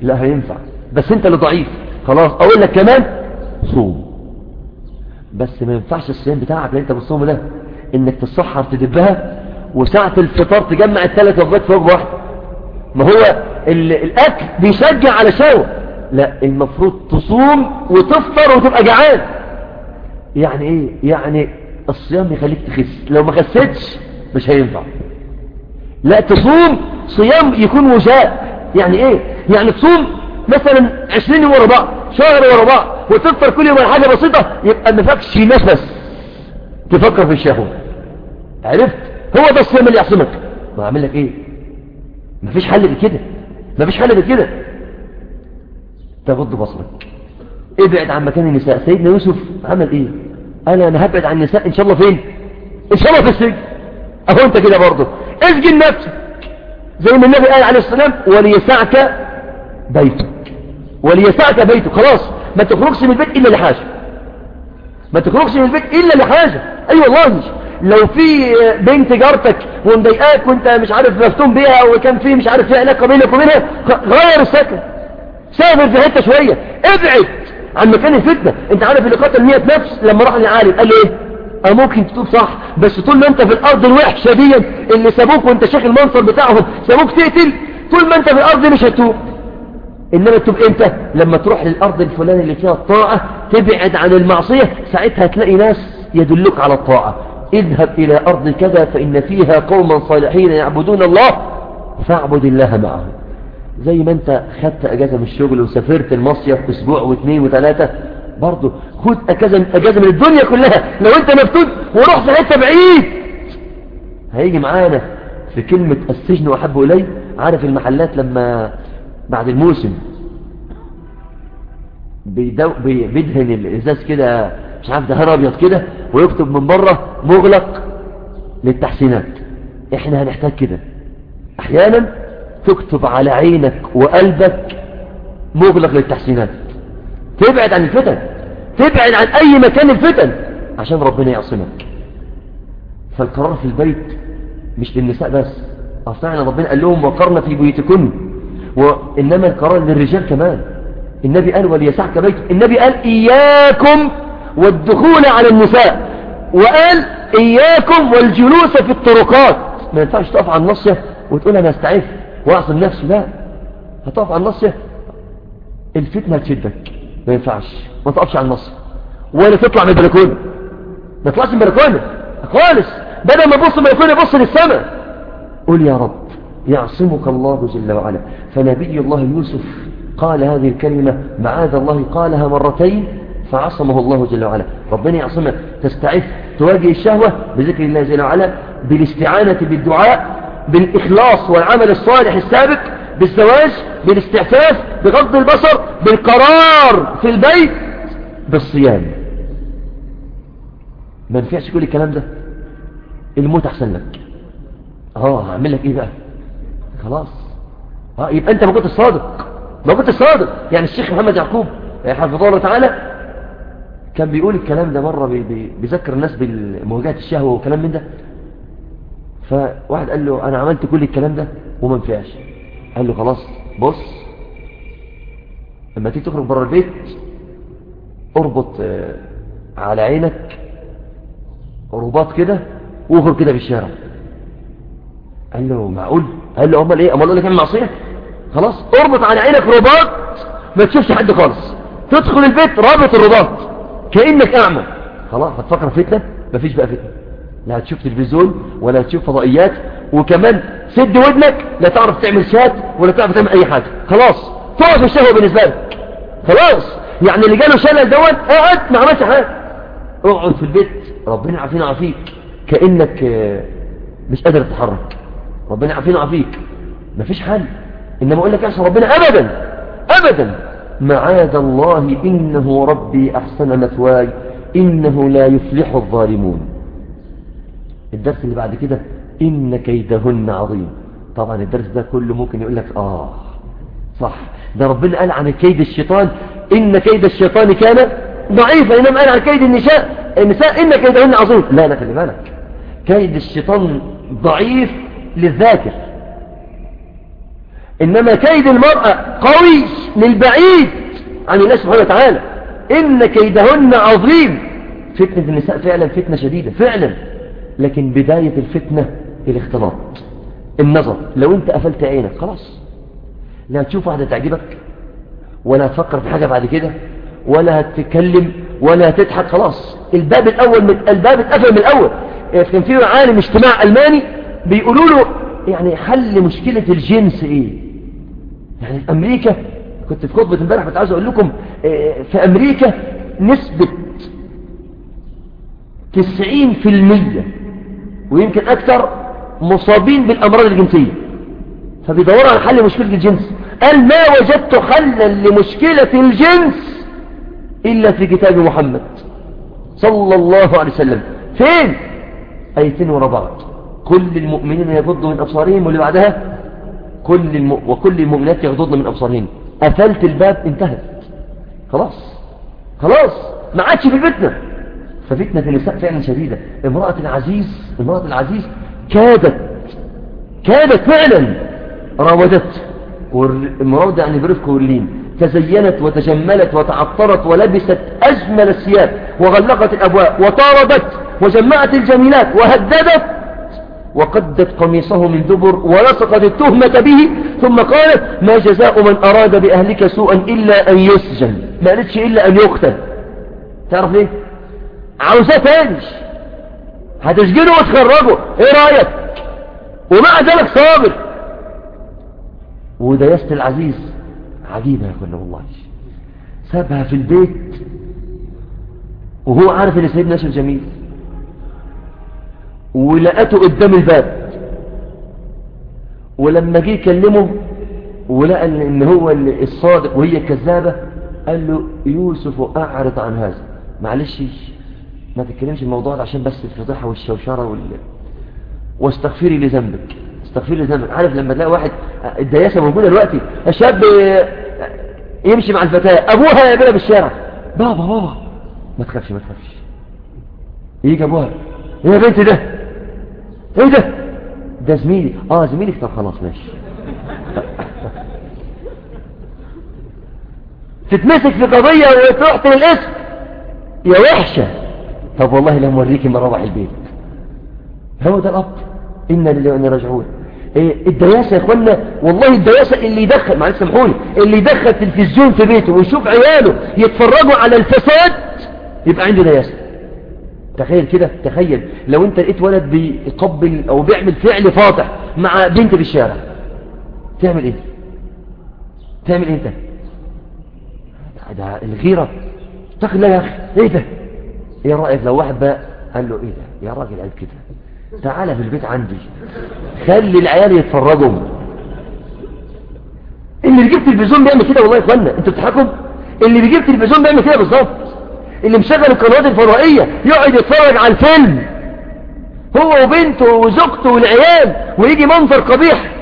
لا هينفع. بس أنت اللي ضعيف. خلاص. أقول لك كمان صوم. بس ما ينفعش الصيام بتاعك اللي أنت بالصوم ده. إنك تسحر تدبها وساعة الفطار تجمع الثلاث وجبات في وجبة واحدة. ما هو الأكل بيشجع على شهوة. لا المفروض تصوم وتفطر وتبقى جعان. يعني إيه؟ يعني الصيام يخليك تخس. لو ما خسيتش مش هينفع. لا تصوم صيام يكون وجاء. يعني إيه؟ يعني تصوم مثلا 20 يوم ورا بعض شهر ورا بعض وتفطر كل يوم حاجة بسيطة يبقى ما فاكش نفس. تفكر في الشهوه عرفت؟ هو ده الصيام اللي يعصمك. ما أعمل لك إيه؟ مفيش حل بكده مفيش حل بكده تغض بصرك. ابعد عن مكان النساء. سيدنا يوسف عمل إيه؟ قال أنا هبعد عن النساء. إن شاء الله فين؟ إن شاء الله في السجن. أهو أنت كده برضه. اسجن نفسك. زي ما النبي قال عليه السلام وليسعك بيتك. وليسعك بيتك. خلاص. ما تخرجش من البيت إلا لحاجة. ما تخرجش من البيت إلا لحاجة. أي أيوة والله. لو في بنت جارتك ومضايقاك وأنت مش عارف مفتون بيها وكان في مش عارف في علاقة بينك وبينها غير السكن سافر في حتة شوية. ابعد عن مكان الفتنة. انت عارف اللي قتل 100 نفس لما راح للعالم قال إيه؟ آه ممكن تتوب صح بس طول ما انت في الأرض الوحشه دي اللي سابوك وانت شيخ المنصب بتاعهم سابوك تقتل طول ما انت في الأرض مش هتوب إنما تتوب إمتى؟ لما تروح للأرض الفلاني اللي فيها الطاعة تبعد عن المعصية. ساعتها تلاقي ناس يدلك على الطاعة. اذهب إلى أرض كذا فإن فيها قوما صالحين يعبدون الله فاعبد الله معهم. زي ما انت خدت اجازة من الشغل وسافرت المصيف أسبوع واثنين وثلاثة برضه خد اجازة, اجازة من الدنيا كلها. لو انت مفتون ورحت حتة بعيد. هيجي معانا في كلمة السجن وحب إلي. عارف المحلات لما بعد الموسم بيدهن الإزاز كده مش عارف دهان أبيض كده ويكتب من بره مغلق للتحسينات. إحنا هنحتاج كده. أحيانا تكتب على عينك وقلبك مغلق للتحسينات. تبعد عن الفتن. تبعد عن أي مكان الفتن عشان ربنا يعصمك. فالقرار في البيت مش للنساء بس. فعلا ربنا. قال لهم وقرنا في بيوتكن. وإنما القرار للرجال كمان. النبي قال وليسعك بيت. النبي قال إياكم والدخول على النساء. وقال إياكم والجلوس في الطرقات. ما ينفعش تقف على النصية وتقول أنا أستعف. واعصم نفسي لا هتقف على النصية الفتنة هتشدك ما ينفعش ما تقفش على النصية ولا تطلع من البلكونة ما تطلعش من البلكونة خالص. بدل ما تبص البلكونة بص للسماء. قول يا رب يعصمك الله جل وعلا. فنبي الله يوسف قال هذه الكلمة معاذ الله قالها مرتين فعصمه الله جل وعلا. ربنا يعصمك. تستعف تواجه الشهوة بذكر الله جل وعلا بالاستعانة بالدعاء بالإخلاص والعمل الصالح السابق بالزواج بالاستعفاف بغض البصر بالقرار في البيت بالصيام. ما نفعش كل الكلام ده. الموت أحسن لك. آه هعمل لك إيه بقى؟ خلاص. آه يبقى أنت ما كنت صادق. ما كنت صادق. يعني الشيخ محمد يعقوب حفظه الله تعالى كان بيقول الكلام ده مرة بيذكر الناس بالمواجهة الشهوة وكلام من ده. فواحد قال له أنا عملت كل الكلام ده وما نفعش. قال له خلاص بص لما تيجي تخرج بره البيت أربط آه، على عينك رباط كده وأخرج كده في الشارع. قال له معقول؟ قال له أمال إيه؟ أمال أقول لك اعمل معصيه خلاص أربط على عينك رباط ما تشوفش حد خالص. تدخل البيت رابط الرباط كأنك أعمى. خلاص هتفكر فتنة؟ مفيش بقى فتنة. لا هتشوف تلفزيون ولا هتشوف فضائيات وكمان سد ودنك لا تعرف تعمل شات ولا تعرف تعمل أي حاجة. خلاص. تقف الشهوة بالنسبة لك. خلاص. يعني اللي جاله شلل دوت قاعد ما عملش حاجة. اقعد في البيت ربنا عافينا عافيك كأنك آه، مش قادر تتحرك. ربنا عافينا عافيك مفيش حل. إنما أقول لك احسن ربنا ابدا ابدا. معاذ الله إنه ربي أحسن مثواي إنه لا يفلح الظالمون. الدرس اللي بعد كده إن كيدهن عظيم. طبعا الدرس ده كله ممكن يقول لك آه صح. ده ربنا قال عن كيد الشيطان إن كيد الشيطان كان ضعيفا إنما قال عن كيد النساء. النساء إن كيدهن عظيم. لا لا خلي بالك. كيد الشيطان ضعيف للذاكر. إنما كيد المرأة قوي للبعيد. عن الله سبحانه وتعالى. إن كيدهن عظيم. فتنة النساء فعلا فتنة شديدة فعلا. لكن بداية الفتنة الاختلاط. النظر لو انت قفلت عينك خلاص. لا تشوف واحدة تعجبك ولا تفكر في حاجة بعد كده ولا هتتكلم ولا هتضحك خلاص. الباب الأول من الباب اتقفل من الأول. كان في عالم اجتماع ألماني بيقولوا له يعني حل مشكلة الجنس إيه؟ يعني في أمريكا كنت في خطبة امبارح كنت عايز أقول لكم آه، في أمريكا نسبة 90% ويمكن أكثر مصابين بالأمراض الجنسية. فبيدوروا على حل مشكلة الجنس. قال ما وجدت حلا لمشكلة الجنس إلا في كتاب محمد صلى الله عليه وسلم. فين؟ آيتين ورا بعض. كل المؤمنين يغضوا من أبصارهم واللي بعدها كل الم... وكل المؤمنات يغضضن من أبصارهم. قفلت الباب انتهت. خلاص. خلاص. ما عادش في الفتنة ففتنة النساء فعلا شديدة. امرأة العزيز امرأة العزيز كادت كادت فعلا. راودت المراودة يعني برفق واللين تزينت وتجملت وتعطرت ولبست أجمل الثياب وغلقت الأبواب وطاردت وجمعت الجميلات وهددت وقدت قميصه من دبر ولصقت التهمة به. ثم قالت ما جزاء من أراد بأهلك سوءا إلا أن يسجن. ما قالتش إلا أن يقتل. تعرف ليه؟ عاوزاه تاني هتسجنه وتخرجه. إيه رأيك؟ ومع ذلك صابر. وديست العزيز عجيبة يا كنا والله. سابها في البيت وهو عارف إن سيدنا ناشر جميل. ولقته قدام الباب. ولما جه يكلمه ولقى ان هو الصادق وهي الكذابة قال له يوسف أعرض عن هذا. معلش. ما تتكلمش الموضوع ده عشان بس الفضيحة والشوشرة وال... واستغفري لذنبك. استغفري لذنبك. عارف لما تلاقي واحد الدياسة موجودة دلوقتي. الشاب يمشي مع الفتاة. أبوها يقابلها بالشارع بابا بابا. ما تخافش ما تخافش. يجي أبوها. إيه يا بنت ده. إيه ده؟ ده زميلي. آه زميلك. طب خلاص ماشي. تتمسك في قضية وتروح الاسم يا وحشة. طب والله لا موريكي مروح البيت. هو ده الأب. إنا لله وإنا راجعون. إيه الدياسة يا اخوانا والله الدياسة اللي يدخل معلش سامحوني اللي يدخل تلفزيون في بيته ويشوف عياله يتفرجوا على الفساد يبقى عنده دياسة تخيل كده تخيل. لو أنت لقيت ولد بيقبل أو بيعمل فعل فاضح مع بنت في الشارع تعمل إيه؟ تعمل إيه أنت؟ ده الغيرة. لا يا أخي إيه ده؟ إيه رأيك لو واحد بقى قال له إيه ده؟ يا راجل قال كده. تعالى في البيت عندي. خلي العيال يتفرجوا. اللي بيجيب تلفزيون بيعمل كده والله يا إخوانا. أنتوا بتضحكوا؟ اللي بيجيب تلفزيون بيعمل كده بالظبط. اللي مشغل القنوات الفضائية يقعد يتفرج على الفيلم. هو وبنته وزوجته والعيال ويجي منظر قبيح.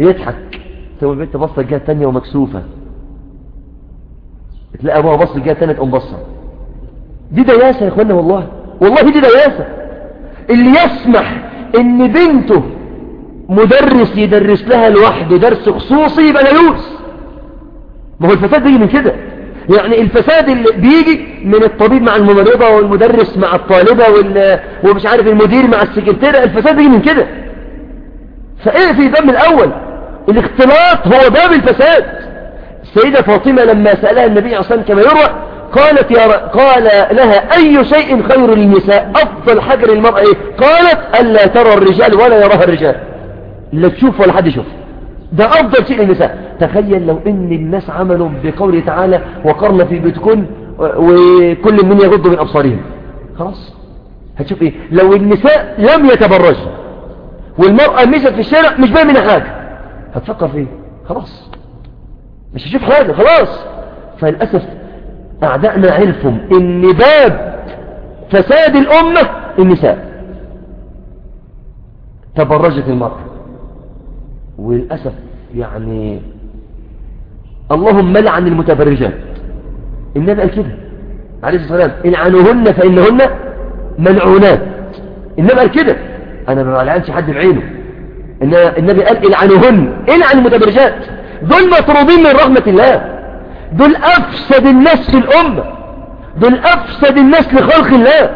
يضحك. ثم البنت بصت الجهه الثانية ومكسوفة. تلاقي أبوها بص جاية تاني تقوم بصه دي دياسة يا اخوانا والله. والله دي دياسة. اللي يسمح إن بنته مدرس يدرس لها لوحده درس خصوصي يبقى ديوس ما هو الفساد بيجي من كده. يعني الفساد اللي بيجي من الطبيب مع الممرضة والمدرس مع الطالبة ومش عارف المدير مع السكرتيرة الفساد بيجي من كده. فإيه في دم الأول؟ الاختلاط هو باب الفساد. السيدة فاطمة لما سألها النبي عليه الصلاة كما يروى قالت يا. قال لها أي شيء خير للنساء؟ أفضل حجر المرأة إيه؟ قالت ألا ترى الرجال ولا يراها الرجال. لا تشوف ولا حد يشوف. ده أفضل شيء للنساء. تخيل لو إن الناس عملوا بقوله تعالى وقرن في بيتكن وكل من يغض من أبصارهم. خلاص. هتشوف إيه؟ لو النساء لم يتبرج والمرأة مشت في الشارع مش باين منها حاجة. هتفكر فيه خلاص. مش هشوف حاجة. خلاص. فللأسف أعدائنا عرفهم إن باب فساد الأمة النساء. تبرجت المرأة. وللأسف يعني اللهم لعن المتبرجات. النبي قال كده. عليه الصلاة والسلام. العنوهن فإنهن ملعونات النبي قال كده. أنا ما لعنش حد بعينه. النبي قال العنوهن العن المتبرجات. دول مطرودين من رحمة الله. دول أفسد الناس في الأمة. دول أفسد الناس لخلق الله.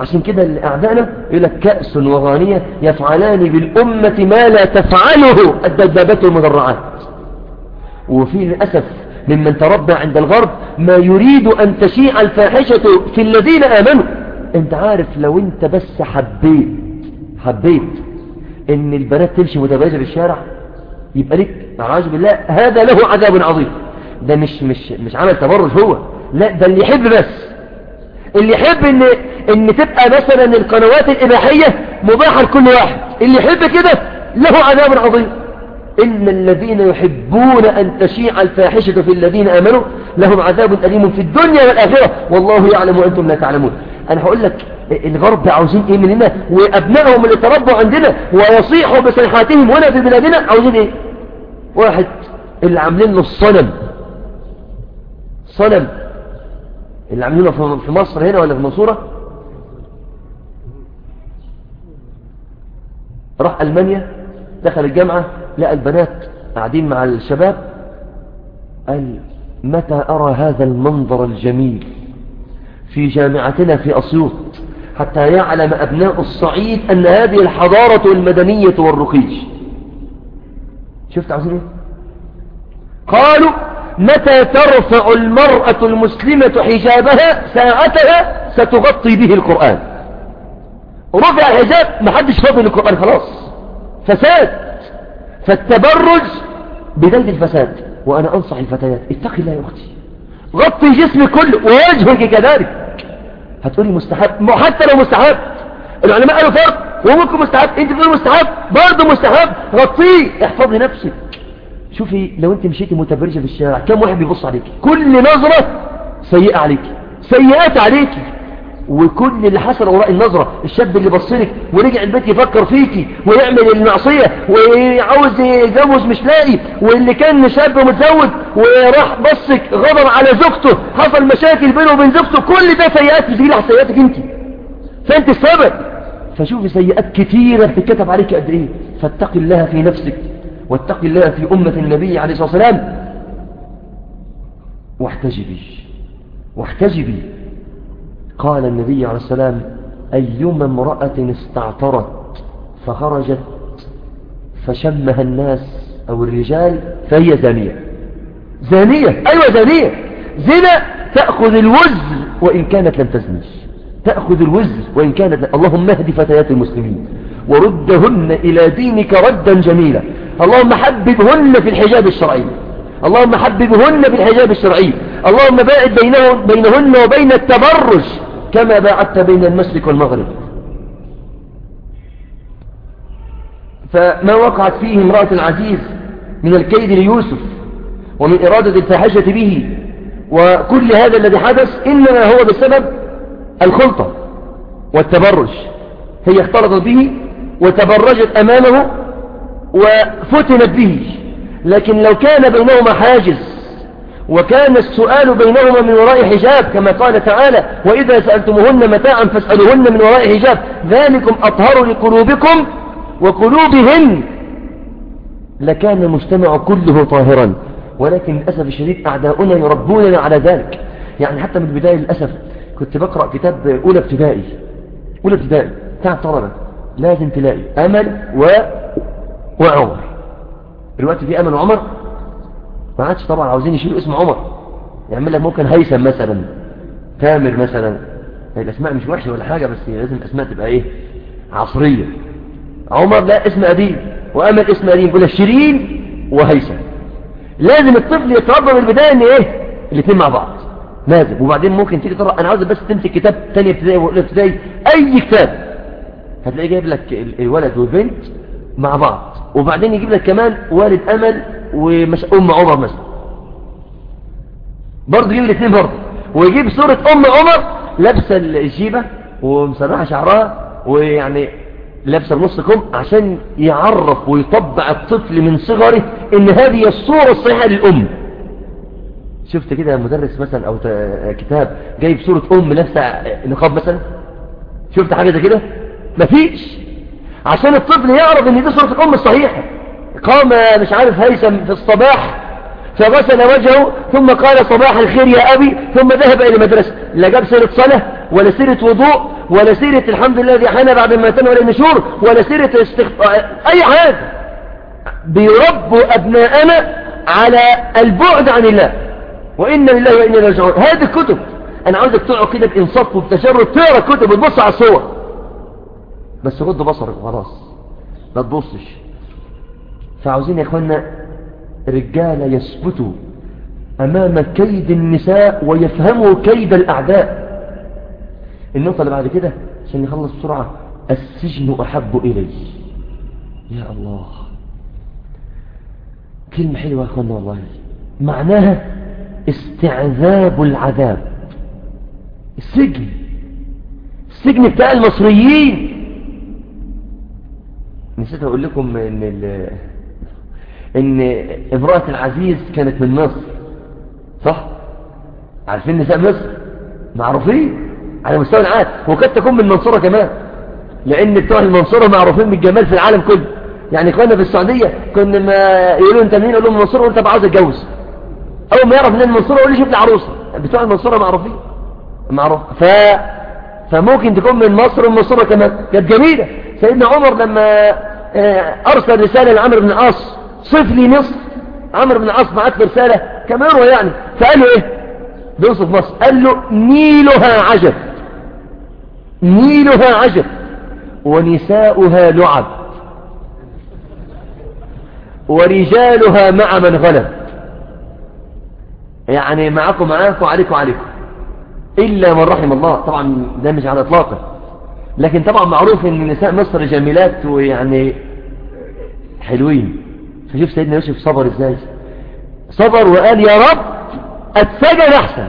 عشان كده أعدائنا يقول لك كأس وغانية يفعلان بالأمة ما لا تفعله الدبابات والمدرعات. وفي للأسف ممن تربى عند الغرب ما يريد أن تشيع الفاحشة في الذين آمنوا. أنت عارف لو أنت بس حبيت حبيت إن البنات تمشي متباجة في الشارع يبقى لك أعوذ بالله هذا له عذاب عظيم. ده مش مش مش عمل تبرج هو. لا ده اللي يحب بس. اللي يحب إن إن تبقى مثلا القنوات الإباحية مباحة لكل واحد. اللي يحب كده له عذاب عظيم. إن الذين يحبون أن تشيع الفاحشة في الذين آمنوا لهم عذاب أليم في الدنيا والآخرة. والله يعلم وأنتم لا تعلمون. أنا هقول لك الغرب عاوزين إيه مننا وأبنائهم اللي تربوا عندنا ويصيحوا بصيحاتهم هنا في بلادنا عاوزين إيه؟ واحد اللي عاملين له الصنم. صنم. اللي عاملينه في مصر هنا ولا في المنصورة؟ راح ألمانيا دخل الجامعة لقى البنات قاعدين مع الشباب. قال متى أرى هذا المنظر الجميل في جامعتنا في أسيوط حتى يعلم أبناء الصعيد أن هذه الحضارة المدنية والرقي شفت عاوزين إيه قالوا متى ترفع المرأة المسلمة حجابها ساعتها ستغطي به القرآن. رفع الحجاب محدش فاضل القرآن خلاص. فساد. فالتبرج بداية الفساد. وأنا أنصح الفتيات اتقي الله يا أختي. غطي جسمك كله ووجهك كذلك. هتقولي مستحب. حتى لو مستحب. العلماء قالوا فرق. وممكن مستحب. انت بتقول مستحب. برضه مستحب. غطيه. احفظي نفسك. شوفي لو انت مشيتي متبرجة في الشارع كم واحد بيبص عليك؟ كل نظرة سيئة عليك سيئات عليك. وكل اللي حصل وراء النظرة الشاب اللي بصلك ورجع البيت يفكر فيكي ويعمل المعصية وعاوز يتجوز مش لاقي واللي كان شاب متزوج وراح بصك غضب على زوجته حصل مشاكل بينه وبين زوجته كل ده سيئات بتجيلي على سيئاتك انت. فانت السبب. فشوفي سيئات كتيرة بتتكتب عليك قد إيه. فاتقي الله في نفسك. واتقي الله في أمة النبي عليه الصلاة والسلام. واحتجبي واحتجبي. قال النبي عليه السلام أيما امرأة استعطرت فخرجت فشمها الناس أو الرجال فهي زانية. زانية أيوة زانية. زنا تأخذ الوزر وإن كانت لم تزنش. تأخذ الوزر وإن كانت اللهم اهد فتيات المسلمين. وردهن إلى دينك ردا جميلا. اللهم حببهن في الحجاب الشرعي. اللهم حببهن في الحجاب الشرعي. اللهم باعد بينهن, وبين التبرج كما باعدت بين المشرق والمغرب. فما وقعت فيه امرأة العزيز من الكيد ليوسف ومن إرادة الفاحشة به وكل هذا الذي حدث إنما هو بسبب الخلطة والتبرج. هي اختلطت به وتبرجت أمامه وفتنت به. لكن لو كان بينهما حاجز وكان السؤال بينهما من وراء حجاب كما قال تعالى وإذا سألتموهن متاعا فاسألوهن من وراء حجاب. ذلكم أطهر لقلوبكم وقلوبهن. لكان المجتمع كله طاهرا ولكن للأسف الشديد أعداؤنا يربوننا على ذلك. يعني حتى من البداية للأسف كنت بقرأ كتاب أولى ابتدائي. أولى ابتدائي بتاع الطلبة لازم تلاقي أمل و... وعمر. دلوقتي في أمل وعمر؟ ما عادش طبعا عاوزين يشيلوا اسم عمر. يعمل لك ممكن هيثم مثلا تامر مثلا. الأسماء مش وحشة ولا حاجة بس لازم الأسماء تبقى إيه؟ عصرية. عمر لا اسم قديم وأمل اسم قديم يقول شيرين وهيثم. لازم الطفل يتربى من البداية إن إيه؟ الاثنين مع بعض. لازم. وبعدين ممكن تيجي ترى أنا عاوز بس تمسك كتاب تاني ابتدائي واولى ابتدائي أي كتاب. هتلاقيه جايب لك الولد والبنت مع بعض. وبعدين يجيب لك كمان والد أمل ومش أم عمر مثلا. برضه يجيب الاثنين برضه. ويجيب صورة أم عمر لابسة الجيبة ومسرحة شعرها ويعني لابسة نص كم عشان يعرف ويطبع الطفل من صغره إن هذه الصورة الصحيحة للأم. شفت كده مدرس مثلا أو كتاب جايب صورة أم لابسة نقاب مثلا؟ شفت حاجة زي كده؟ مفيش. عشان الطفل يعرف إن دي صورة الأم الصحيحة. قام مش عارف هيثم في الصباح فغسل وجهه ثم قال صباح الخير يا أبي ثم ذهب إلى مدرسة لا جاب سيرة صلاة ولا سيرة وضوء ولا سيرة الحمد لله الذي حان بعد ما ولا النشور ولا سيرة استغفار أي حاجة. بيربوا أبناءنا على البعد عن الله. وإن لله وإنا راجعون. هذه الكتب أنا عاوزك تقعد كده بإنصاف وبتشرد تقرأ كتب وتبص على الصور. بس غض بصرك خلاص ما تبصش. فعاوزين يا اخوانا رجالة يثبتوا أمام كيد النساء ويفهموا كيد الأعداء. النقطة اللي بعد كده عشان نخلص بسرعة. السجن أحب إلي. يا الله. كلمة حلوة يا أخوانا والله. معناها استعذاب العذاب. السجن. السجن بتاع المصريين. نسيت أقول لكم إن إن امرأة العزيز كانت من مصر صح؟ عارفين نساء مصر؟ معروفين؟ على مستوى العالم وقد تكون من المنصورة كمان لأن بتوع المنصورة معروفين بالجمال في العالم كله. يعني كنا في السعودية كنا ما يقولوا أنت مين؟ يقول لهم المنصورة وأنت عاوز اتجوز أول ما يعرف إن المنصورة يقول لي شوف لي عروسة؟ بتوع المنصورة معروفين معروف. ف فممكن تكون من مصر والمنصورة كمان. كانت جميلة. سيدنا عمر لما آه، أرسل رسالة لعمر بن العاص صف لي مصر. عمرو بن العاص بعت له رسالة كمان يعني. فقال له إيه؟ بيوصف مصر. قال له نيلها عجب. نيلها عجب. ونساؤها لعب. ورجالها مع من غلب. يعني معكم معاكم عليكم عليكم إلا من رحم الله. طبعا ده مش على إطلاقه. لكن طبعا معروف إن نساء مصر جميلات ويعني حلوين. فشوف سيدنا يوسف صبر إزاي. صبر وقال يا رب أتسجن أحسن.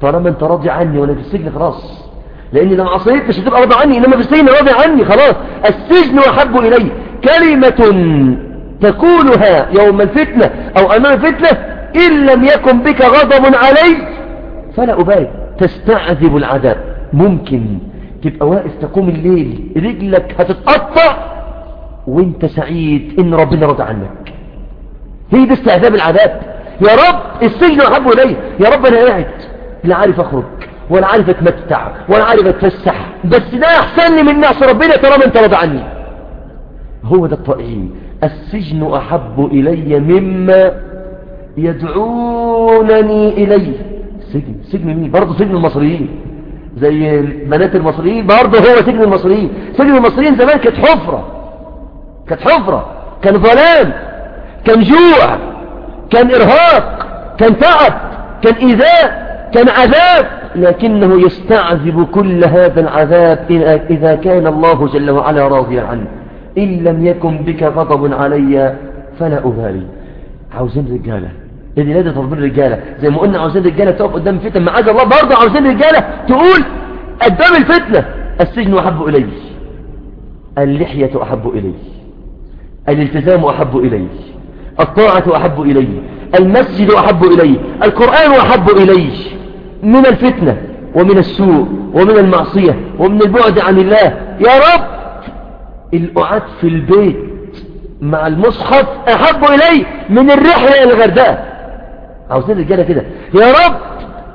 طالما أنت راضي عني وأنا في السجن خلاص. لأن لما عصيت مش هتبقى راضي عني. إنما في السجن راضي عني خلاص. السجن أحب إلي. كلمة تقولها يوم الفتنة أو أمام الفتنة إن لم يكن بك غضب علي فلا أبالي. تستعذب العذاب. ممكن تبقى واقف تقوم الليل رجلك هتتقطع وانت سعيد إن ربنا رضى عنك. هي دي استعذاب العذاب. يا رب السجن أحب إلي. يا رب أنا قاعد لا عارف أخرج ولا عارف أتمتع ولا عارف أتفسح. بس ده أحسن لي من نعس ربنا طالما أنت رضى عني. هو ده الطائعين السجن أحب إلي مما يدعونني إليه. سجن سجن مين؟ برضه سجن المصريين. زي بنات المصريين برضه هو سجن المصريين. سجن المصريين زمان كانت حفرة. كانت حفرة. كان ظلام. كان جوع. كان إرهاق. كان تعب. كان إيذاء. كان عذاب. لكنه يستعذب كل هذا العذاب إذا كان الله جل وعلا راضيا عنه. إن لم يكن بك غضب علي فلا أبالي. عاوزين رجالة. الذي لا طالبين رجالة. زي ما قلنا عاوزين رجالة تقف قدام فتن معاذ الله برضه عاوزين رجالة تقول قدام الفتنة. السجن أحب إلي. اللحية أحب إلي. الالتزام أحب إلي. الطاعة أحب إلي. المسجد أحب إلي. القرآن أحب إلي. من الفتنة ومن السوء ومن المعصية ومن البعد عن الله. يا رب القعاد في البيت مع المصحف أحب إلي من الرحلة إلى الغردقة. عاوزين رجالة كده. يا رب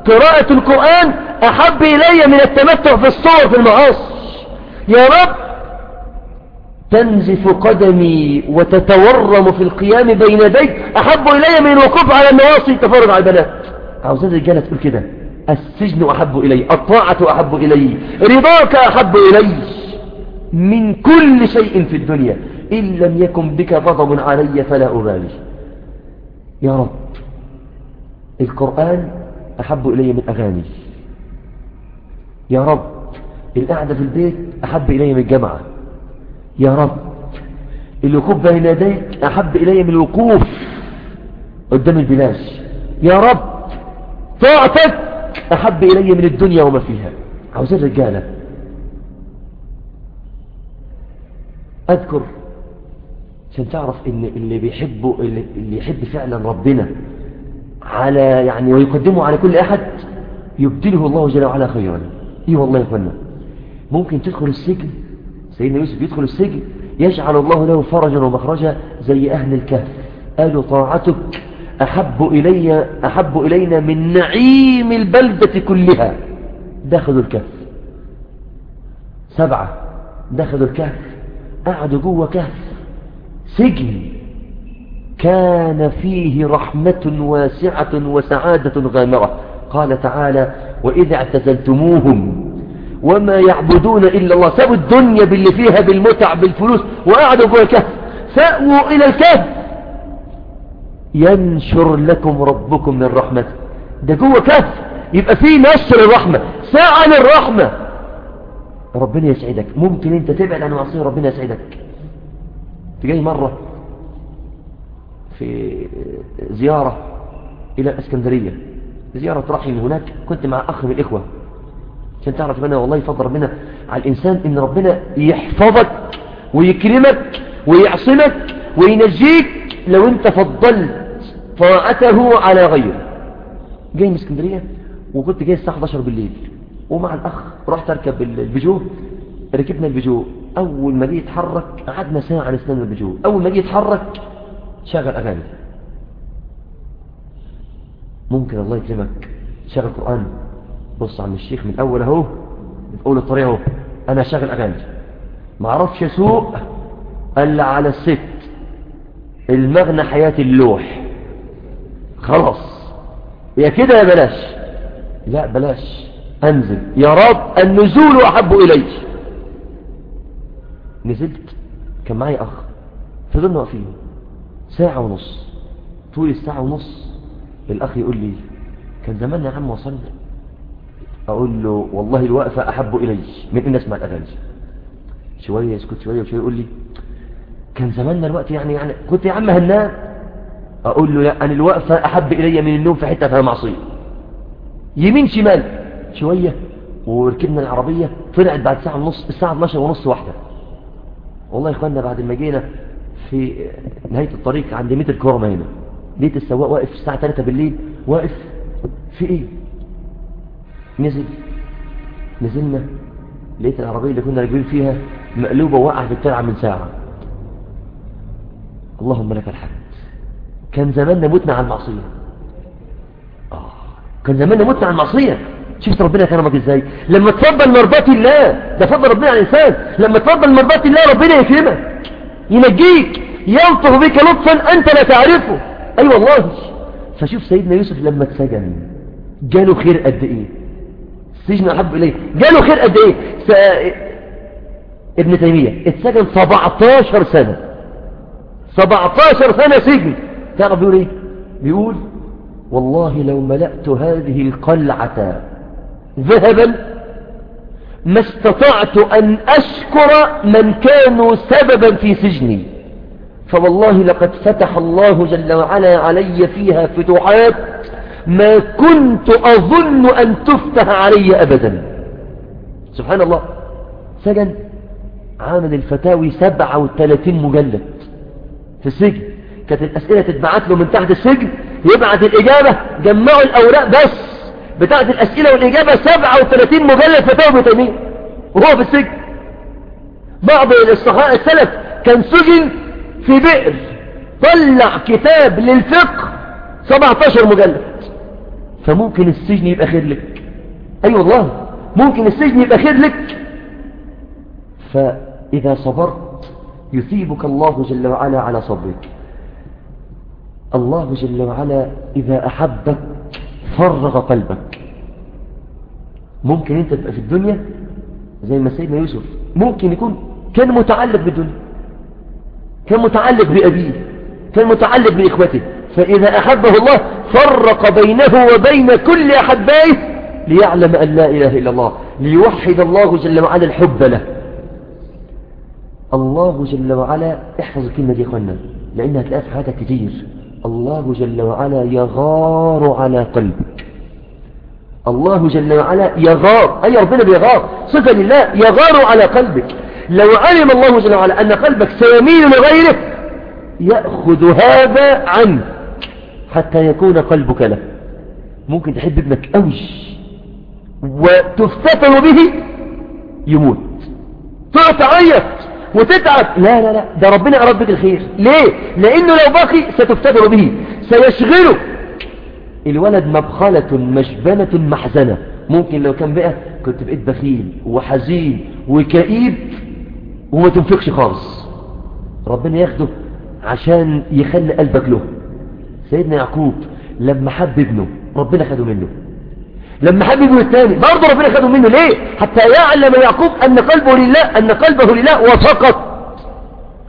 قراءة القرآن أحب إلي من التمتع في الصور في المعاصي يا رب تنزف قدمي وتتورم في القيام بين يديك أحب إلي من الوقوف على النواصي تفرج على البنات عاوزين رجالة تقول كده. السجن أحب إلي الطاعة أحب إلي رضاك أحب إلي. من كل شيء في الدنيا إن لم يكن بك غضب علي فلا أبالي. يا رب القرآن أحب إلي من أغاني. يا رب القعدة في البيت أحب إلي من الجامعة. يا رب الوقوف بين يديك أحب إلي من الوقوف قدام البلاش. يا رب طاعتك أحب إلي من الدنيا وما فيها. عاوزين رجالة أذكر عشان تعرف إن اللي بيحبه اللي, اللي يحب فعلا ربنا على يعني ويقدمه على كل أحد يبدله الله جل وعلا خيرا. إيه والله يا أخوانا ممكن تدخل السجن. سيدنا يوسف يدخل السجن. يجعل الله له فرجا ومخرجا زي أهل الكهف. قالوا طاعتك أحب, إلي أحب إلينا من نعيم البلدة كلها. دخلوا الكهف. سبعة. دخلوا الكهف. قعدوا جوه كهف. سجن. كان فيه رحمة واسعة وسعادة غامرة. قال تعالى وإذا اعتزلتموهم وما يعبدون إلا الله سابوا الدنيا باللي فيها بالمتع بالفلوس وقعدوا جوه الكهف سأووا إلى الكهف. ينشر لكم ربكم من رحمته ده جوه كهف يبقى فيه نشر الرحمة ساعة للرحمة ربنا يسعدك. ممكن أنت تبعد عن معصية ربنا يسعدك. جاي مرة في زيارة إلى الإسكندرية. زيارة رحم هناك. كنت مع أخ من الإخوة. عشان تعرف أنا والله فضل ربنا على الإنسان إن ربنا يحفظك ويكرمك ويعصمك وينجيك لو أنت فضلت طاعته على غيره. جاي من إسكندرية وكنت جاي الساعة 11 بالليل. ومع الأخ رحت أركب البيجو. ركبنا البيجو. أول ما جه يتحرك قعدنا ساعة نستنى البيجو. أول ما جه يتحرك شغل أغاني. ممكن الله يكرمك. شغل قرآن بص عم الشيخ من أول أهو بتقول الطريقة أهو. أنا شغل أغاني. ما عرفش أسوق إلا على الست. المغنى حياة اللوح. خلاص. يا كده يا بلاش. لا بلاش. أنزل. يا رب النزول أحب إلي نزلت. كان معي أخ. فضلنا واقفين. ساعة ونص. طول الساعة ونص. الأخ يقول لي كان زمان يا عم وصلنا. أقول له والله الوقفة أحب إلي من إن أسمع الأغاني. شوية يسكت شوية وشوية يقول لي كان زماننا الوقت يعني يعني كنت يا عم هنام أقول له لا أنا الوقفة أحب إلي من النوم في حتة فيها معصية. يمين شمال. شوية وركبنا العربية طلعت بعد ساعة ونص الساعة 12 ونص واحدة. والله يا إخواننا بعد ما جينا في نهاية الطريق عند متر كورما هنا. لقيت السواق واقف الساعة 3 بالليل. واقف. في إيه؟ نزل. نزلنا. لقيت العربية اللي كنا راكبين فيها مقلوبة وقع في الترعة من ساعة. اللهم لك الحمد. كان زماننا متنا على المعصية. آه. كان زماننا متنا على المعصية. شفت ربنا كرمك إزاي؟ لما تفضل مرضات الله ده فضل ربنا على الإنسان. لما تفضل مرضات الله ربنا يكرمك. ينجيك يلطف بك لطفا أنت لا تعرفه. أي أيوة والله. فشوف سيدنا يوسف لما اتسجن جاله خير قد إيه؟ السجن أحب إليه. جاله خير قد إيه؟ س... ابن تيمية اتسجن 17 سنة. 17 سنة سجن. تعرف بيقول إيه؟ بيقول والله لو ملأت هذه القلعة ذهبا ما استطعت أن أشكر من كانوا سببا في سجني. فوالله لقد فتح الله جل وعلا علي فيها فتوحات ما كنت أظن أن تفتح علي أبدا. سبحان الله. سجن عامل الفتاوي 37 مجلد. في السجن كانت الأسئلة تتبعت له من تحت السجن يبعث الإجابة جمعوا الأوراق بس. بتاعت الأسئلة والإجابة 37 مجلد فتاوى ابن وهو في السجن. بعض الصحابة السلف كان سجن في بئر طلع كتاب للفقه 17 مجلد. فممكن السجن يبقى خير لك. أي أيوة والله ممكن السجن يبقى خير لك. فإذا صبرت يثيبك الله جل وعلا على صبرك. الله جل وعلا إذا أحبك فرغ قلبك. ممكن أنت تبقى في الدنيا زي ما سيدنا يوسف. ممكن يكون كان متعلق بالدنيا كان متعلق بأبيه كان متعلق بإخوته. فإذا أحبه الله فرق بينه وبين كل أحبائه ليعلم أن لا إله إلا الله ليوحد الله جل وعلا الحب له. الله جل وعلا احفظ الكلمة دي قلنا لأنها تلاقيها في حياتك كتير. الله جل وعلا يغار على قلبك. الله جل وعلا يغار أي ربنا بيغار. صفة لله يغار على قلبك. لو علم الله جل وعلا أن قلبك سيميل لغيره يأخذ هذا عنك حتى يكون قلبك له. ممكن تحب ابنك أوش وتفتتن به يموت. تعيط وتتعب لا لا لا ده ربنا أراد بك الخير. ليه؟ لأنه لو بقي ستفتتن به. سيشغلك الولد مبخلة مشبنة محزنة. ممكن لو كان بقى كنت بقيت بخيل وحزين وكئيب وما تنفقش خالص. ربنا ياخده عشان يخلي قلبك له. سيدنا يعقوب لما حب ابنه ربنا خده منه. لما حب ابنه الثاني برضه ربنا خده منه ليه؟ حتى يعلم يعقوب أن قلبه لله أن قلبه لله وفقط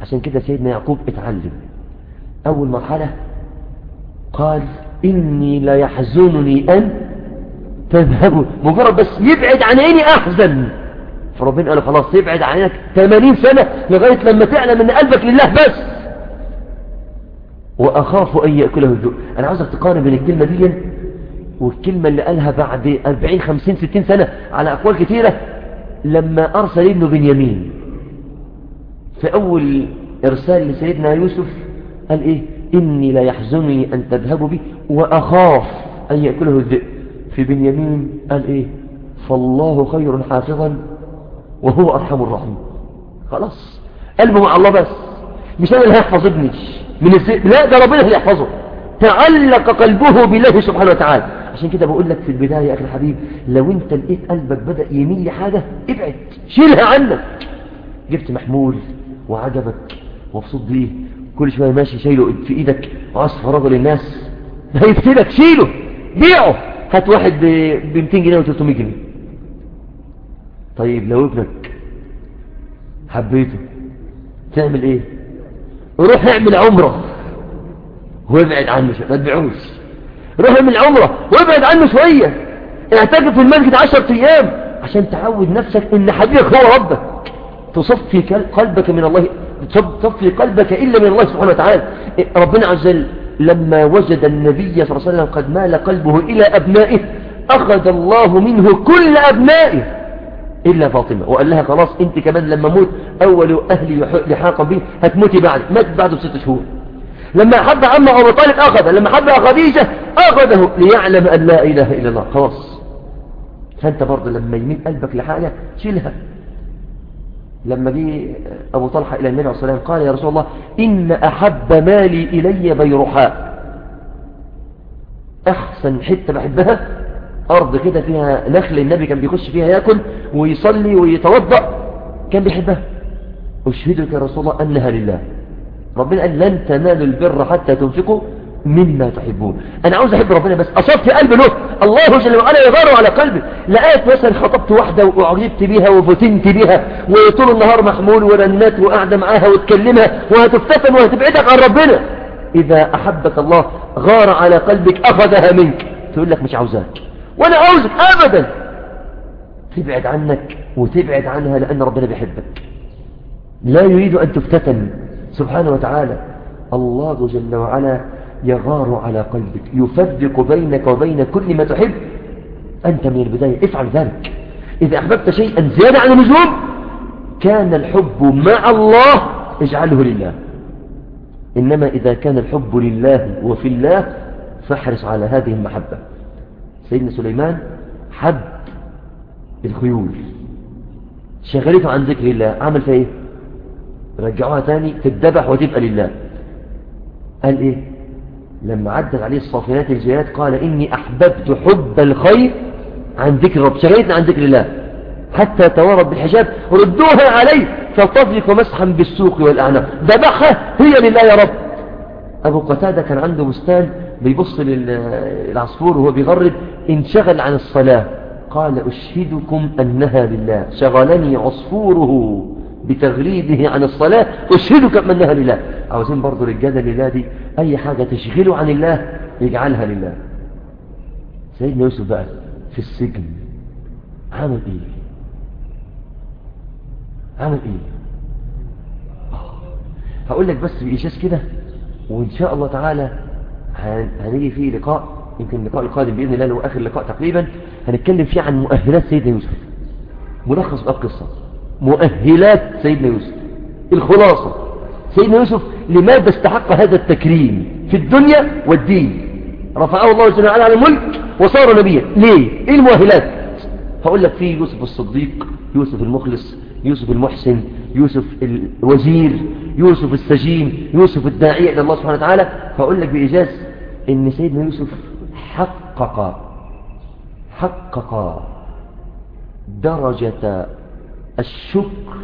عشان كده سيدنا يعقوب اتعلم. أول مرحلة قال إني لا يحزنني أن تذهبوا مجرد بس يبعد عن عيني أحزن. فربنا قال خلاص يبعد عنك 80 سنة لغاية لما تعلم أن قلبك لله بس. وأخاف أن يأكله الذئب. أنا عاوزك تقارن بين الكلمة دي والكلمة اللي قالها بعد 40 50 60 سنة على أقوال كثيرة لما أرسل ابنه بنيامين في أول إرسال لسيدنا يوسف قال إيه؟ إني لا يحزنني أن تذهبوا بي وأخاف أن يأكله الذئب. في بنيامين قال إيه؟ فالله خير حافظا وهو أرحم الراحمين. خلاص قلبه مع الله بس مش أنا اللي هيحفظ ابني. من الذئب؟ لا ده ربنا اللي يحفظه تعلق قلبه بالله سبحانه وتعالى. عشان كده بقول لك في البداية يا أخي الحبيب لو أنت لقيت قلبك بدأ يميل لحاجة ابعد شيلها عنك. جبت محمول وعجبك مبسوط بيه كل شوية ماشي شايله في إيدك وعصف رجل الناس هيفتلك شيله بيعه. هات واحد ب 200 جنيه و 300 جنيه. طيب لو ابنك حبيته تعمل إيه؟ روح اعمل عمرة وابعد عنه ما تبيعوش. روح اعمل عمره وابعد عنه شوية. اعتكف في المسجد 10 أيام عشان تعود نفسك إن حبيبك هو ربك. تصفي قلبك من الله تصفي قلبك إلا من الله سبحانه وتعالى. ربنا عز وجل لما وجد النبي صلى الله عليه وسلم قد مال قلبه إلى أبنائه أخذ الله منه كل أبنائه. إلا فاطمة. وقال لها خلاص أنت كمان لما موت أول أهلي لحاقا به هتموتي بعد ماتت بعده بست شهور. لما حب عم أبو طالب أخذ لما حب خديجة أخذه ليعلم أن لا إله إلا الله. خلاص. فأنت برضه لما يميل قلبك لحاجة شيلها. لما جه أبو طلحة إلى النبي عليه الصلاة والسلام قال يا رسول الله إن أحب مالي إلي بيرحاء أحسن حتة بحبها أرض كده فيها نخل النبي كان بيخش فيها يأكل ويصلي ويتوضأ كان بيحبها. أشهدك يا رسول الله أنها لله. ربنا قال لن تنالوا البر حتى تنفقوا مما تحبون. أنا عاوز أحب ربنا بس اصبت قلبي له الله جل وعلا يغار على قلبي. لقيت مثلا خطبت واحدة وأعجبت بيها وفتنت بيها. وطول النهار محمول ورنات وقاعدة معاها وتكلمها وهتفتتن وهتبعدك عن ربنا. إذا أحبك الله غار على قلبك أخذها منك. تقول لك مش عاوزاك. وأنا عاوزك ابدا. تبعد عنك وتبعد عنها لأن ربنا بيحبك. لا يريد أن تفتتن. سبحانه وتعالى الله جل وعلا يغار على قلبك يفرق بينك وبين كل ما تحب. أنت من البداية افعل ذلك. إذا أحببت شيئا زيادة عن اللزوم كان الحب مع الله اجعله لله. إنما إذا كان الحب لله وفي الله فاحرص على هذه المحبة. سيدنا سليمان حب الخيول. شغلته عن ذكر الله عمل إيه رجعوها تاني تتذبح وتبقى لله. قال إيه؟ لما عدت عليه الصافنات الجيات قال إني أحببت حب الخير عن ذكر رب شغلتنا عن ذكر الله. حتى تورط بالحجاب ردوها عليه فالتطلق مسحا بالسوق والأعناق. ذبحها هي لله يا رب. أبو قتادة كان عنده بستان بيبص للعصفور وهو بيغرد انشغل عن الصلاة. قال أشهدكم أنها لله. شغلني عصفوره. بتغريده عن الصلاة أشهدكم أنها لله. عاوزين برضو رجالة لله دي أي حاجة تشغله عن الله يجعلها لله. سيدنا يوسف بقى في السجن عمل إيه؟ عمل إيه؟ هقول لك بس بإيجاز كده وإن شاء الله تعالى هنيجي فيه لقاء يمكن اللقاء القادم بإذن الله هو آخر لقاء تقريبا هنتكلم فيه عن مؤهلات سيدنا يوسف. ملخص بقى القصة. مؤهلات سيدنا يوسف. الخلاصة. سيدنا يوسف لماذا استحق هذا التكريم في الدنيا والدين. رفعه الله جل وعلا على الملك وصار نبيا. ليه؟ إيه المؤهلات؟ هقول لك فيه يوسف الصديق يوسف المخلص يوسف المحسن يوسف الوزير يوسف السجين يوسف الداعية إلى الله سبحانه وتعالى. فأقول لك بإيجاز إن سيدنا يوسف حقق حقق درجة الشكر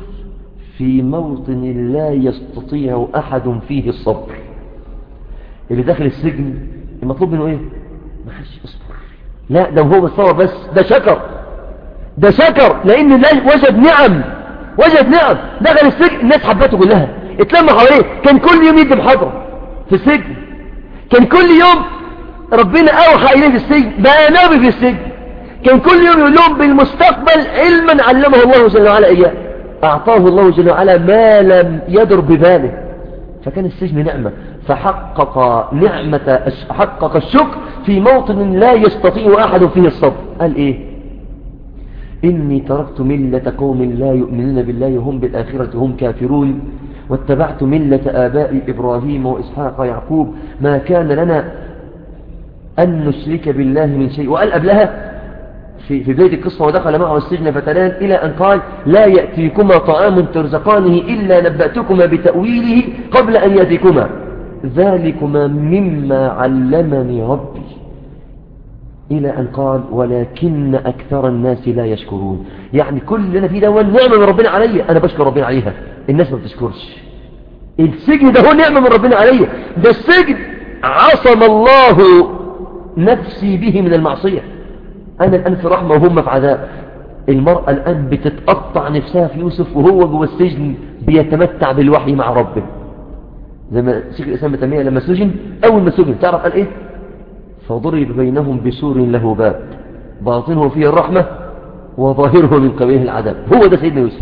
في موطن لا يستطيع أحد فيه الصبر. اللي داخل السجن المطلوب منه إيه؟ ما حدش يصبر. لا ده هو بالصبر بس ده شكر. ده شكر لأن وجد نعم وجد نعم. دخل السجن الناس حبته كلها. اتلم حواليه. كان كل يوم يدي محاضرة في السجن. كان كل يوم ربنا أوحى إليه في السجن. بقى نبي في السجن. كان كل يوم لهم بالمستقبل علما علمه الله جل وعلا إياه. أعطاه الله جل وعلا ما لم يدر بباله. فكان السجن نعمة. فحقق نعمة حقق الشكر في موطن لا يستطيع أحد فيه الصبر. قال إيه؟ إني تركت ملة قوم لا يؤمنون بالله وهم بالآخرة هم كافرون. واتبعت ملة آباء إبراهيم وإسحاق ويعقوب. ما كان لنا أن نشرك بالله من شيء. وقال قبلها في, في بداية القصة ودخل معه السجن فتلان إلى أن قال لا يأتيكما طعام ترزقانه إلا نبأتكما بتأويله قبل أن يأتيكما. ذلكما مما علمني ربي. إلى أن قال ولكن أكثر الناس لا يشكرون. يعني كل اللي أنا فيه ده هو النعمة من ربنا علي. أنا بشكر ربنا عليها. الناس ما بتشكرش. السجن ده هو نعمة من ربنا علي. ده السجن عصم الله نفسي به من المعصية. أنا الآن في رحمة وهم في عذاب المرأة الآن بتتقطع نفسها في يوسف وهو جوه السجن بيتمتع بالوحي مع ربه. زي ما شيخ الإسلام بتمية لما سجن أول ما سجن تعرف قال إيه؟ فضرب بينهم بسور له باب. باطنه فيه الرحمة وظاهره من قبيله العذاب. هو ده سيدنا يوسف.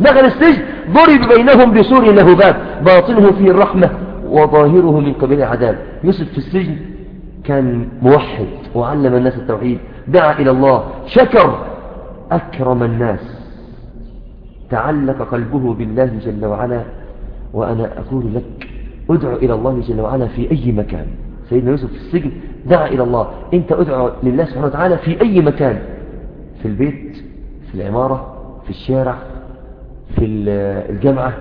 دخل السجن ضرب بينهم بسور له باب. باطنه فيه الرحمة وظاهره من قبيل العذاب. يوسف في السجن كان موحد وعلم الناس التوحيد. دعا إلى الله. شكر. أكرم الناس. تعلق قلبه بالله جل وعلا. وأنا أقول لك ادعو إلى الله جل وعلا في أي مكان. سيدنا يوسف في السجن دعا إلى الله. أنت ادعو لله سبحانه وتعالى في أي مكان. في البيت في العمارة في الشارع في الجامعة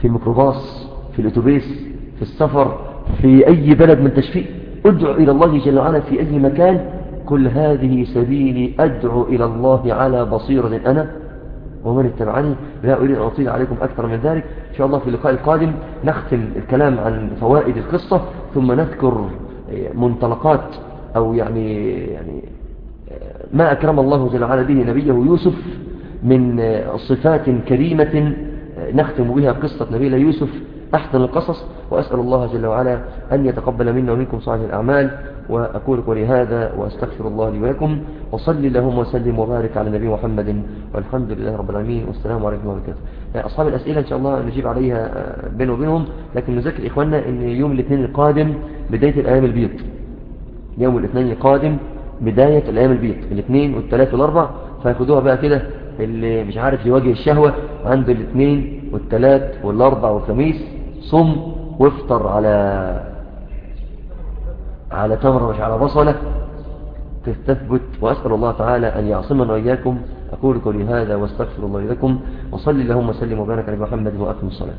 في الميكروباص في الأتوبيس في السفر في أي بلد من تشفيق ادعو إلى الله جل وعلا في أي مكان. كل هذه سبيلي أدعو إلى الله على بصيرة. أنا ومن اتبعني لا أريد أن أطيل عليكم أكثر من ذلك. إن شاء الله في اللقاء القادم نختم الكلام عن فوائد القصة ثم نذكر منطلقات أو يعني يعني ما أكرم الله جل وعلا به نبيه يوسف من صفات كريمة نختم بها قصة نبينا يوسف أحسن القصص. وأسأل الله جل وعلا أن يتقبل منا ومنكم صالح الأعمال. وأقول قولي هذا وأستغفر الله لي ولكم وصل اللهم وسلم وبارك على نبي محمد والحمد لله رب العالمين والسلام عليكم ورحمة الله أصحاب الأسئلة إن شاء الله نجيب عليها بين وبينهم لكن نذكر إخواننا أن يوم الاثنين القادم بداية الأيام البيض. يوم الاثنين القادم بداية الأيام البيض. الاثنين والثلاث والأربع فياخدوها بقى كده اللي مش عارف يواجه الشهوة عنده الاثنين والثلاث والأربع والخميس صم وافطر على على تمرة مش على بصلة تثبت وأسأل الله تعالى أن يعصمنا وإياكم. أقول قولي هذا وأستغفر الله لكم وصلي اللهم وسلم وبارك على محمد وأكرم الصلاة.